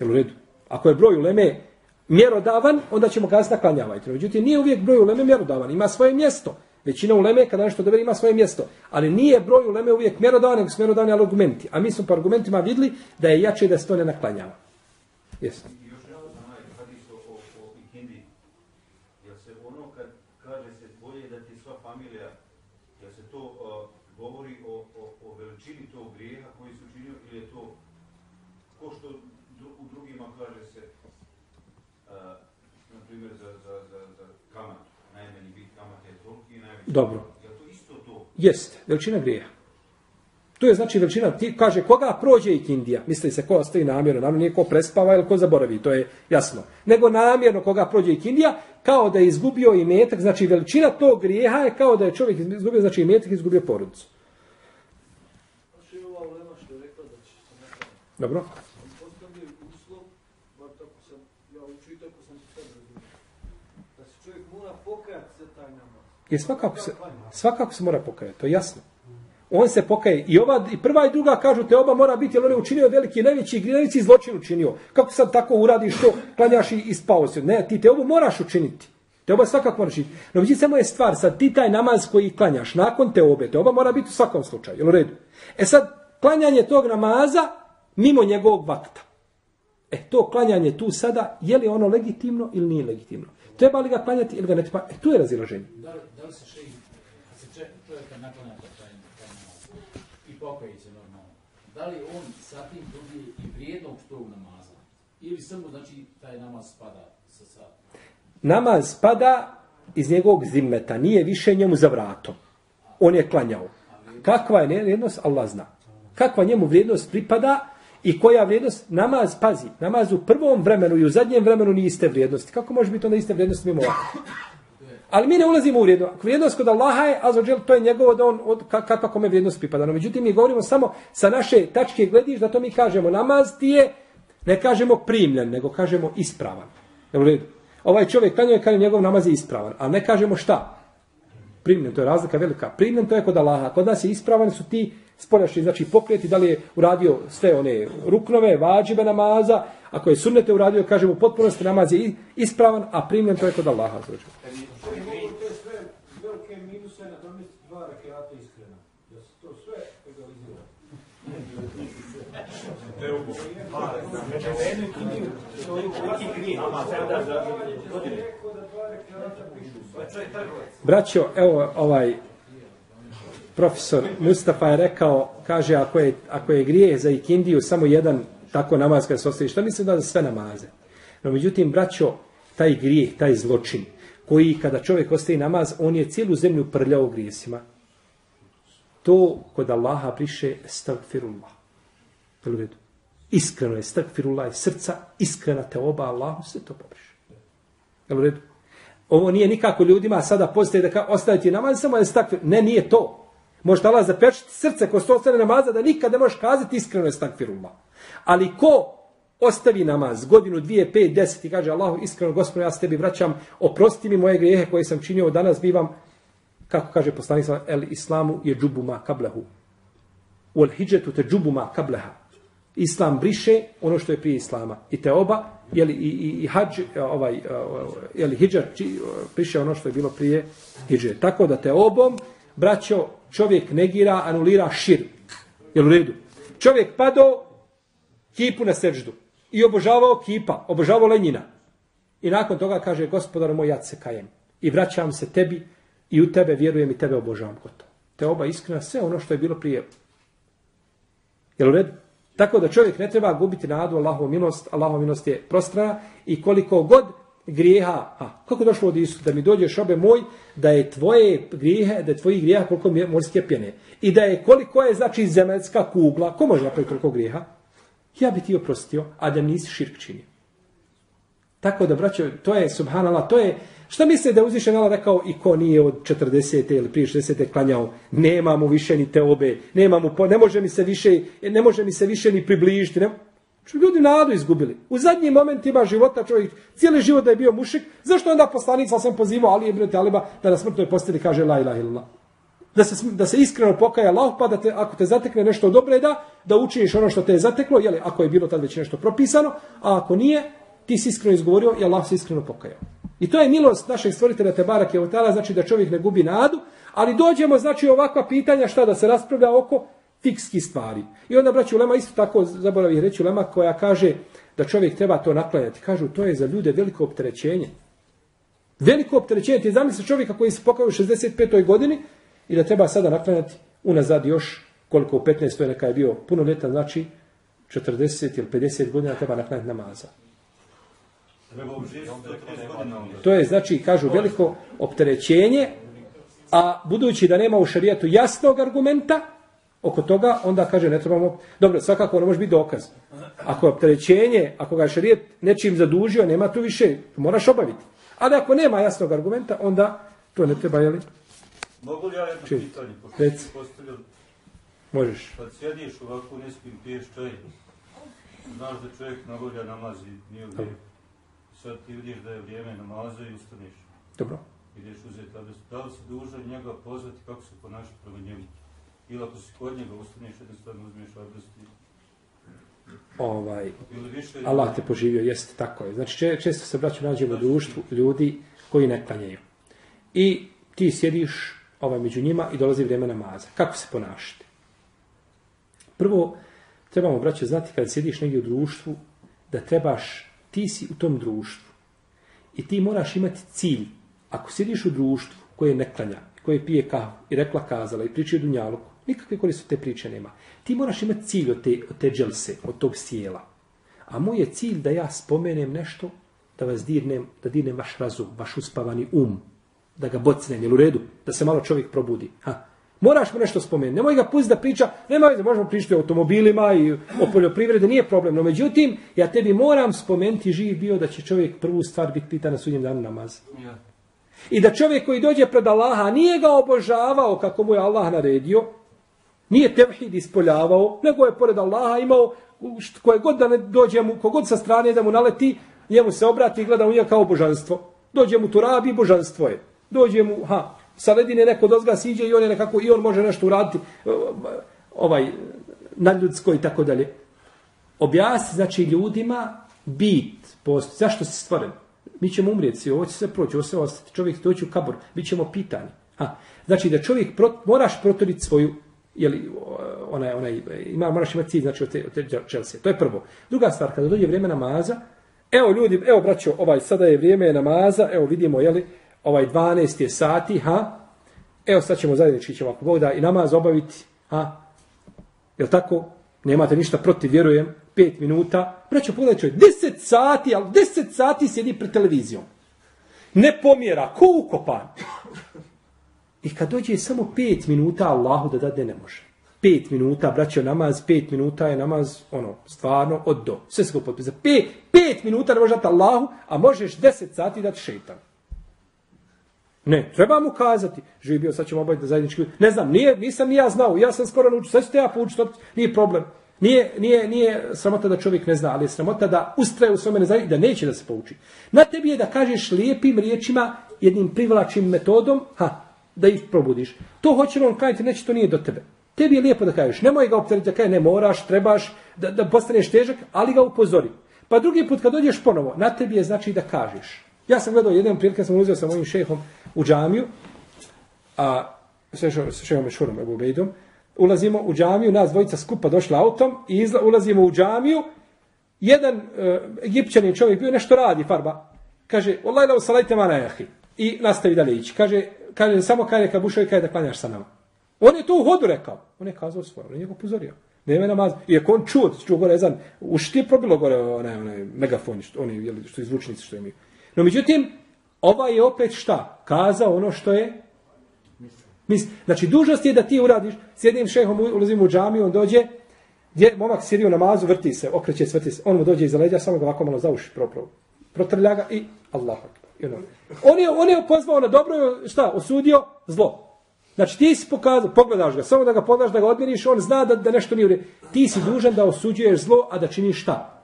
Jel u redu? Ako je broj uleme mjerodavan, onda ćemo kazati naklanjavajte. Međutim, nije uvijek broj uleme mjerodavan. Ima svoje mjesto. Većina uleme, kada nešto dobe, ima svoje mjesto. Ali nije broj uleme uvijek mjerodavan, nego su mjerodavni argumenti. A mi smo po argumentima vidli da je jače da se to ne naklanjava. Jesi. I još jedan onaj hadis o, o, o ikindi. Jel se ono kad kaže se bolje da ti sva familija, jel se to uh, govori o, o, o veličini tog grijeha koji su učinio ili je to ko što dru, u drugima kaže se uh, na primjer za, za, za, za kamat, najmanji bit kamate je toliki i najveći. Dobro. Jeste, veličina grijeha. To je znači veličina, ti kaže koga prođe i kindija, misli se ko ostaje namjerno, namjerno nije ko prespava ili ko zaboravi, to je jasno. Nego namjerno koga prođe i kindija, kao da je izgubio i metak, znači veličina tog grijeha je kao da je čovjek izgubio, znači i metak izgubio porodicu. Baš je ova ulema što je rekla da će se nekada Dobro? postavljaju uslov, bar tako sam ja učio i tako sam se sad razumio, da se čovjek mora pokajati za taj namaz. Je svakako se, svakako se mora pokajati, to je jasno. On se pokaje i ova i prva i druga kažu te oba mora biti jer on je učinio veliki najveći grijeh, najveći zločin učinio. Kako sad tako uradiš to, klanjaš i ispao se. Ne, ti te ovo moraš učiniti. Te oba svakako moraš učiniti. No međutim samo je stvar, sad ti taj namaz koji klanjaš nakon te obe, te oba mora biti u svakom slučaju, jel u redu? E sad, klanjanje tog namaza mimo njegovog vakta. E, to klanjanje tu sada, je li ono legitimno ili nije legitimno? Treba li ga klanjati ili ga ne treba? E, tu je razilaženje. Da li, da li se šeji, kad se če- čovjeka naklanja to taj, taj namaz i pokoji se normalno, da li on sa tim dobije i vrijednost tog namaza? Ili samo, znači, taj namaz spada sa sa... namaz spada iz njegovog zimmeta, nije više njemu za vratom. On je klanjao. Kakva je vrijednost, Allah zna. Kakva njemu vrijednost pripada i koja vrijednost, namaz, pazi, namaz u prvom vremenu i u zadnjem vremenu nije iste vrijednosti. Kako može biti onda iste vrijednosti mimo ovakve? Ali mi ne ulazimo u vrijednost. Vrijednost kod Allaha je, azođel, to je njegovo da on, od, kakva kome vrijednost pripada. No, međutim, mi govorimo samo sa naše tačke glediš, da to mi kažemo, namaz ti je, ne kažemo primljen, nego kažemo ispravan. Jel u redu? Ovaj čovjek klanjuje kaže njegov namaz je ispravan, a ne kažemo šta? Primljen, to je razlika velika. Primljen to je kod Allaha. Kod nas je ispravan su ti spoljašnji, znači pokreti, da li je uradio sve one ruknove, vađibe namaza, ako je sunnete uradio, kažemo u potpunosti namaz je ispravan, a primljen to je kod Allaha. Znači. Rekiata pišu. Braćo, evo ovaj profesor Mustafa je rekao, kaže ako je, ako je grije za ikindiju samo jedan tako namaz kada se ostavi, šta mislim da za sve namaze? No međutim, braćo, taj grijeh, taj zločin, koji kada čovjek ostavi namaz, on je cijelu zemlju prljao grijesima. To kod Allaha priše stagfirullah. Jel u redu? Iskreno je stagfirullah iz srca, iskrena te oba Allahu, sve to pobriše. Jel u redu? Ovo nije nikako ljudima sada postaje da ka, ostaviti namaz, samo je stakfir. Ne, nije to možda Allah zapečati srce ko se ostane namaza da nikad ne možeš kazati iskreno je stakfirullah. Ali ko ostavi namaz godinu, dvije, pet, deset i kaže Allahu iskreno gospodinu ja se tebi vraćam, oprosti mi moje grijehe koje sam činio, danas bivam, kako kaže poslanik sallallahu el islamu je džubuma kablehu. Wal hijđetu te džubuma kableha. Islam briše ono što je prije Islama. I te oba, jeli, i, i, i hađ, ovaj, jeli, hijđa či, briše ono što je bilo prije hijđe. Tako da te obom, braćo, čovjek negira, anulira šir. Jel u redu? Čovjek padao kipu na seždu i obožavao kipa, obožavao Lenjina. I nakon toga kaže, gospodar moj, ja se kajem. I vraćam se tebi i u tebe vjerujem i tebe obožavam. Gotovo. Te oba iskrena sve ono što je bilo prije. Jel u redu? Tako da čovjek ne treba gubiti nadu Allahovu milost. Allahovu milost je prostrana i koliko god grijeha, a kako došlo od Isu, da mi dođeš obe moj, da je tvoje grijehe, da je tvojih grijeha koliko morske pjene. I da je koliko je, znači, zemaljska kugla, ko može napraviti koliko grijeha? Ja bi ti oprostio, a da nisi širk činio. Tako da, braćo, to je, subhanallah, to je, Šta misle da je uzvišen Allah rekao i ko nije od 40. ili prije 60. klanjao, nema mu više ni te obe, nema mu, po, ne može mi se više, ne može mi se više ni približiti. nema, Što ljudi nadu izgubili. U zadnjim momentima života čovjek, cijeli život da je bio mušik, zašto onda poslanik sam pozivao Ali ibn Taliba da na smrtnoj posteli kaže la ilaha illallah. Da se, da se iskreno pokaja Allah, pa da te, ako te zatekne nešto dobre da, da učiniš ono što te je zateklo, jeli, ako je bilo tad već nešto propisano, a ako nije, ti si iskreno izgovorio i Allah se iskreno pokajao. I to je milost našeg stvoritelja Tebarak je znači da čovjek ne gubi nadu, ali dođemo, znači, ovakva pitanja šta da se raspravlja oko fikski stvari. I onda, braći, Ulema isto tako, zaboravih reći Ulema, koja kaže da čovjek treba to naklanjati. Kažu, to je za ljude veliko opterećenje. Veliko opterećenje. Ti zamisli čovjeka koji se pokaju u 65. godini i da treba sada naklanjati unazad još koliko u 15. neka je bio puno leta, znači 40 ili 50 godina treba naklanjati namaza. To je, znači, kažu, veliko opterećenje, a budući da nema u šarijatu jasnog argumenta oko toga, onda kaže, ne trebamo... Dobro, svakako ono može biti dokaz. Ako je opterećenje, ako ga je šarijat nečim zadužio, nema tu više, moraš obaviti. Ali ako nema jasnog argumenta, onda to ne treba, jeli? Mogu li ja jedno Čim? pitanje? Reci. postavljao, Možeš. kad sjediš ovako nespim, piješ čaj, znaš da čovjek nagolja namazi, nije vrijeme. Sad ti vidiš da je vrijeme namaza i ustaneš. Dobro. Ideš uzeti abdest. Da li si dužan njega pozvati kako se ponaša prema njemu? Ili ako si kod njega ustaneš, jednostavno uzmeš abdest i... Ovaj, više... Allah te poživio, jeste tako je. Znači, če- često se braću nađemo u društvu ljudi koji ne klanjaju. I ti sjediš ovaj, među njima i dolazi vrijeme namaza. Kako se ponašati? Prvo, trebamo, braćo, znati kada sjediš negdje u društvu, da trebaš, ti si u tom društvu. I ti moraš imati cilj. Ako sjediš u društvu koje ne klanja, koje pije kahu i rekla kazala i pričaju dunjaluku, nikakve koriste te priče nema. Ti moraš imati cilj od te, od te dželse, od tog sjela. A moj je cilj da ja spomenem nešto, da vas dirnem, da dirnem vaš razum, vaš uspavani um, da ga bocnem, jel u redu, da se malo čovjek probudi. Ha. Moraš mu nešto spomenuti, nemoj ga pustiti da priča, nemoj da možemo pričati o automobilima i o poljoprivrede, nije problem. No međutim, ja tebi moram spomenuti živ bio da će čovjek prvu stvar biti pitan na sudnjem danu namaz. I da čovjek koji dođe pred Allaha nije ga obožavao kako mu je Allah naredio, nije tevhid ispoljavao, nego je pored Allaha imao koje god da ne dođe mu, kogod sa strane da mu naleti, njemu se obrati i gleda u njega kao božanstvo. Dođe mu turabi, božanstvo je. Dođe mu, ha, sa ledine neko dozga siđe i on je nekako, i on može nešto uraditi, ovaj, nadljudsko i tako dalje. Objasni, znači, ljudima bit, postoji. Zašto si stvoren? Mi ćemo umrijeti svi, ovo će se proći, ovo se ostati. Čovjek doći u kabor, bit ćemo pitani. Ha. Znači, da čovjek prot, moraš protoriti svoju jeli, onaj, onaj, ima, moraš imati cilj, znači, od te, od te dželse. To je prvo. Druga stvar, kada dođe vrijeme namaza, evo ljudi, evo braćo, ovaj, sada je vrijeme namaza, evo vidimo, jeli, ovaj 12 je sati, ha, evo sad ćemo zajednički ćemo ako Bog da i namaz obaviti, ha, jel tako, nemate ništa protiv, vjerujem, 5 minuta, braćo, pogledaj čovjek, 10 sati, ali 10 sati sjedi pred televizijom, ne pomjera, ko ukopan. I kad dođe samo 5 minuta Allahu da dade ne može. 5 minuta, braćo, namaz, 5 minuta je namaz, ono, stvarno, od do. Sve se go potpisa. 5, 5 minuta ne može dati Allahu, a možeš 10 sati dati šeitan. Ne, treba mu kazati. Živi bio, sad ćemo obaviti zajednički. Ne znam, nije, nisam ni ja znao. Ja sam skoro naučio. Sad ćete ja poučiti. Nije problem. Nije, nije, nije sramota da čovjek ne zna, ali je sramota da ustraje u svome neznanju i da neće da se pouči. Na tebi je da kažeš lijepim riječima, jednim privlačim metodom, ha, da ih probudiš. To hoće li on kajati, neće, to nije do tebe. Tebi je lijepo da kažeš, nemoj ga opteriti, da kaže ne moraš, trebaš, da, da postaneš težak, ali ga upozori. Pa drugi put kad dođeš ponovo, na tebi je znači da kažeš. Ja sam gledao jedan prilike, sam uzeo sa mojim šehom u džamiju, a sa šehom Mešurom, Ebu Bejdom, ulazimo u džamiju, nas dvojica skupa došla autom i izla, ulazimo u džamiju, jedan e, egipćanin čovjek bio nešto radi, farba, kaže, Wallahi la usalajte mana jahi. I nastavi dalje ići. Kaže, kaže samo kaže kad bušovi kaže da klanjaš sa nama. On je to u hodu rekao. On je kazao svoje, on je njega upozorio. Nema namaz. Iako on čuo, čuo gore, znam, u što je probilo gore onaj, onaj megafon, što, oni, jeli, što izvučnici što imaju. No, međutim, ovaj je opet šta? Kazao ono što je Mis, znači, dužnost je da ti uradiš, s jednim šehom ulazim u džamiju, on dođe, gdje momak sirio namazu, vrti se, okreće se, vrti se, on mu dođe iza leđa, samo ga ovako malo zauši, pro, pro, protrlja ga i Allah. You know. On je, on je pozvao na dobro, šta, osudio zlo. Znači ti si pokazao, pogledaš ga, samo da ga pogledaš, da ga odmiriš, on zna da, da nešto nije. Ti si dužan da osuđuješ zlo, a da činiš šta?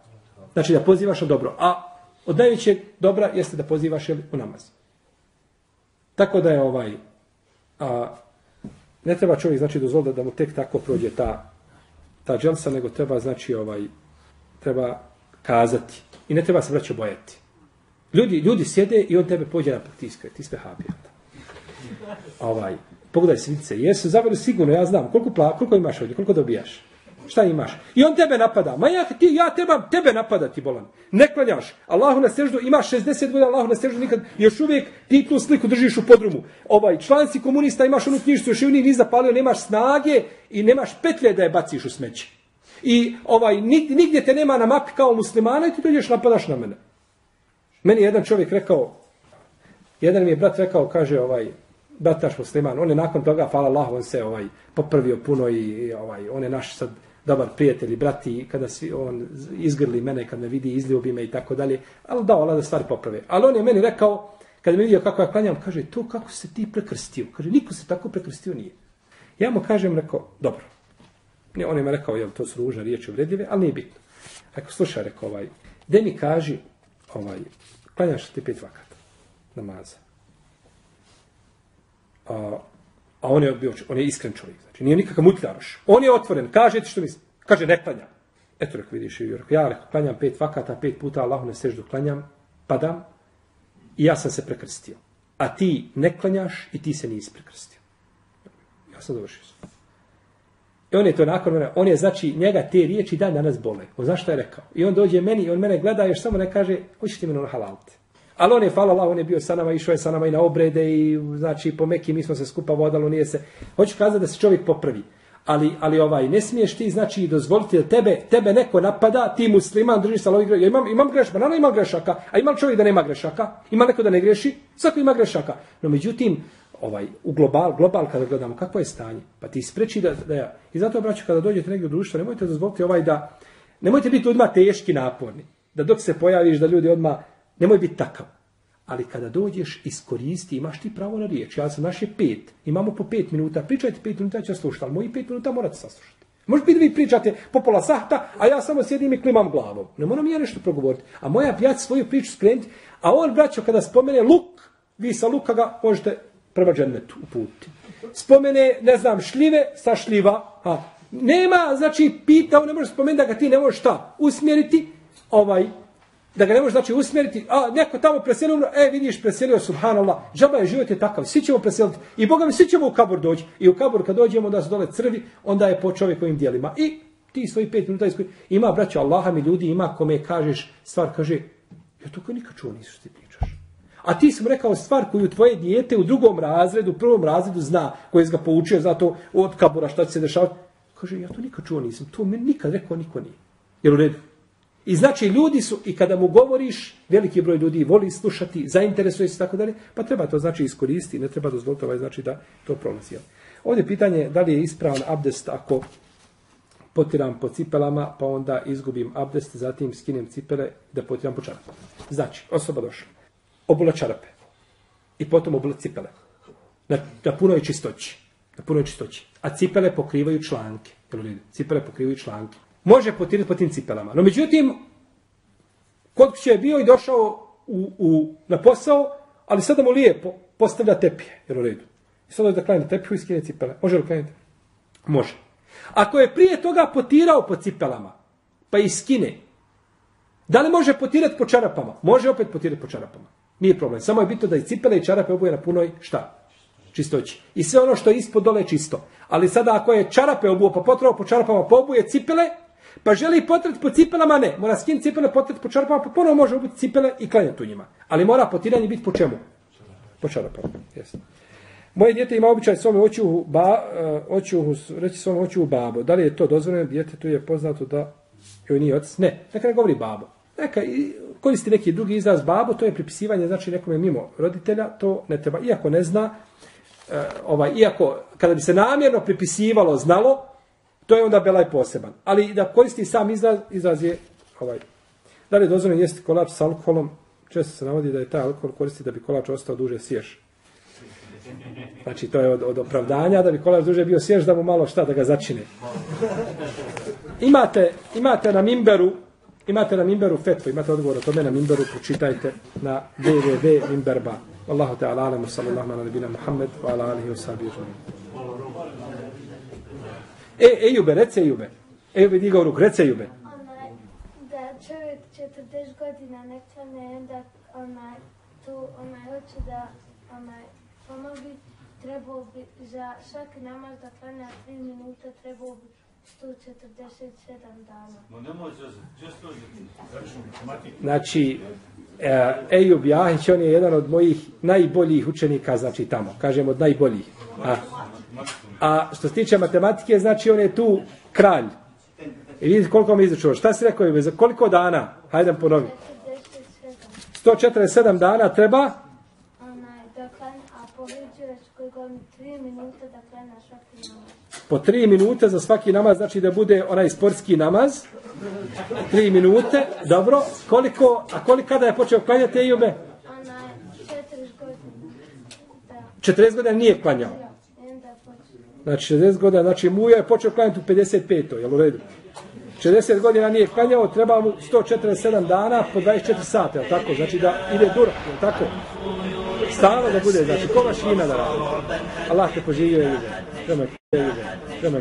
Znači da pozivaš na dobro. A od najvećeg dobra jeste da pozivaš jel, u namaz. Tako da je ovaj, a, ne treba čovjek znači dozvoliti da mu tek tako prođe ta, ta dželsa, nego treba znači ovaj, treba kazati. I ne treba se vraćati bojati. Ljudi, ljudi sjede i on tebe pođe na praktiske, ti ste habija. Ovaj, pogledaj svice, jesu zavrli sigurno, ja znam, koliko, pla, koliko imaš ovdje, koliko dobijaš? Šta imaš? I on tebe napada. Ma ja, ti, ja trebam tebe napadati, bolan. Ne klanjaš. Allahu na seždu, imaš 60 godina, Allahu na seždu nikad, još uvijek ti tu sliku držiš u podrumu. Ovaj, član si komunista, imaš onu knjižicu, još uvijek ni zapalio, nemaš snage i nemaš petlje da je baciš u smeće. I ovaj, nigdje te nema na mapi kao muslimana i ti dođeš napadaš na mene. Meni jedan čovjek rekao, jedan mi je brat rekao, kaže, ovaj, Bataš musliman, on je nakon toga, hvala Allah, on se ovaj, poprvio puno i, i ovaj, on je naš sad dobar prijatelj i brati, kada svi, on izgrli mene, kad me vidi, izljubi me i tako dalje, ali dao Allah da stvari poprave. Ali on je meni rekao, kada me vidio kako ja klanjam, kaže, to kako se ti prekrstio? Kaže, niko se tako prekrstio nije. Ja mu kažem, rekao, dobro. Ne, On je me rekao, jel, to su ružne riječi uvredljive, ali nije bitno. Rekao, slušaj, rekao, ovaj, gdje mi kaži, ovaj, klanjaš ti pet vakata namaza. A, a on je bio, on je iskren čovjek, znači nije nikakav mutljaroš. On je otvoren, kaže ti što misli, kaže ne klanja. Eto rekao, vidiš, ja rekao, klanjam pet vakata, pet puta, Allahu ne seždu, klanjam, padam i ja sam se prekrstio. A ti ne klanjaš i ti se nisi prekrstio. Ja sam završio. I on je to nakon mene, on je znači njega te riječi dan danas bole. On zašto je rekao? I on dođe meni i on mene gleda još samo ne kaže, hoćeš ti mene na ono halalte. Ali on je, hvala Allah, on je bio sa nama, išao je sa nama i na obrede i znači po meki mi smo se skupa vodalo, nije se. Hoću kazati da se čovjek popravi. Ali, ali ovaj, ne smiješ ti, znači, dozvoliti da tebe, tebe neko napada, ti musliman, drži sa lovi Ja imam, imam grešaka, naravno imam grešaka, a imam čovjek da nema grešaka, ima neko da ne greši, svako ima grešaka. No međutim, ovaj u global global kada gledamo kakvo je stanje? Pa ti spreči da da ja i zato braćo kada dođete negdje u društvo nemojte dozvoliti ovaj da nemojte biti odmah teški naporni da dok se pojaviš da ljudi odmah, nemoj biti takav. Ali kada dođeš iskoristi imaš ti pravo na riječ. Ja sam naše pet. Imamo po pet minuta. Pričajte pet minuta ću slušati ali moji pet minuta morate saslušati. Može biti da vi pričate po pola sahta, a ja samo sjedim i klimam glavom. Ne moram ja nešto progovoriti. A moja pjat svoju priču skrenuti, a on, braćo, kada spomene luk, vi sa luka ga možete prema džennetu uputi. Spomene, ne znam, šljive sa šljiva. Ha. Nema, znači, pita, ne možeš spomenuti da ga ti ne možeš šta? Usmjeriti, ovaj, da ga ne možeš, znači, usmjeriti. A, neko tamo preselio, umro, e, vidiš, preselio, subhanallah, džaba je život je takav, svi ćemo preseliti. I Boga mi, svi ćemo u kabor doći. I u kabor kad dođemo da su dole crvi, onda je po čovjekovim dijelima. I ti svoji pet minuta iskoj, ima, braćo, Allaha mi ljudi, ima kome kažeš, stvar kaže, ja to kao nikad čuo nisu ti A ti sam rekao stvar koju tvoje dijete u drugom razredu, u prvom razredu zna, koje ga poučio zato od kabura šta će se dešavati. Kaže, ja to nikad čuo nisam, to mi nikad rekao niko nije. Jer u redu. I znači ljudi su, i kada mu govoriš, veliki broj ljudi voli slušati, zainteresuje se tako dalje, pa treba to znači iskoristiti, ne treba dozvoliti ovaj znači da to prolazi. Ovdje pitanje da li je ispravan abdest ako potiram po cipelama, pa onda izgubim abdest, zatim skinem cipele da potiram po čarapu. Znači, osoba došla obula čarape i potom obula cipele. Na, na punoj čistoći. Na punoj čistoći. A cipele pokrivaju članke. Cipele pokrivaju članke. Može potirati po tim cipelama. No međutim, kod kuće je bio i došao u, u, na posao, ali sada mu lijepo postavlja tepije. Jer u redu. I sada da klanje tepiju i skine cipele. Može li klanjati? Može. Ako je prije toga potirao po cipelama, pa i skine, da li može potirati po čarapama? Može opet potirati po čarapama. Nije problem. Samo je bitno da i cipele i čarape obuje na punoj šta? Čistoći. I sve ono što je ispod dole je čisto. Ali sada ako je čarape obuo, pa potrao po čarapama, pa obuje cipele, pa želi potret po cipelama, ne. Mora skin cipele, potret po čarapama, pa ponovo može obuti cipele i klanjati u njima. Ali mora potiranje biti po čemu? Po čarapama. Jesi. Moje dijete ima običaj svome oću, u ba, eh, uh, oću, reći svome oću u babo. Da li je to dozvoljeno? Dijete tu je poznato da joj nije otac. Ne, neka ne govori babo. Neka i koristi neki drugi izraz babo, to je pripisivanje znači nekome mimo roditelja, to ne treba. Iako ne zna, eh, ovaj, iako kada bi se namjerno pripisivalo znalo, to je onda belaj poseban. Ali da koristi sam izraz, izraz je ovaj. Da li je dozvoljeno jesti kolač s alkoholom? Često se navodi da je taj alkohol koristi da bi kolač ostao duže sješ. Znači, to je od, od opravdanja, da bi kolač duže bio sješ, da mu malo šta da ga začine. Imate, imate na Mimberu, imate na Mimberu fetvu, imate odgovor o tome na Mimberu, pročitajte na www.mimberba. Allahu ta'ala, alamu, sallallahu ala nabina Muhammed, wa ala alihi wa sahbihi E, Ejube, rece Ejube. Ejube, digao ruk, rece Ejube. onaj, da čovjek 40 godina ne klane, onda onaj, tu onaj, hoće da onaj, pomogi, trebao bi za svaki namaz da klanja 3 minuta, trebao bi 147 dana. Nemoj Znači, e, Ejub Jahić, on je jedan od mojih najboljih učenika, znači tamo, kažem od najboljih. A, a što se tiče matematike, znači on je tu kralj. I vidite koliko mi izučuo. Šta si rekao, za koliko dana? Hajde ponovi. 47. 147 dana treba Onaj, da klanja, a povređuješ koji godin 3 minuta da klanja svaki namaz po 3 minute za svaki namaz, znači da bude onaj sportski namaz. 3 minute, dobro. Koliko, a koliko kada je počeo klanjati Ejube? 40 godina. Da, 40 godina nije klanjao. počne. Znači 60 godina, znači mu je počeo klanjati u 55. Jel u redu? 60 godina nije klanjao, treba mu 147 dana po 24 sata, jel tako? Znači da ide duro, jel tako? Stalo da bude, znači ko vaš ima da radi? Allah te poživio je ljubav. Prema k- je ljubav. Prema k-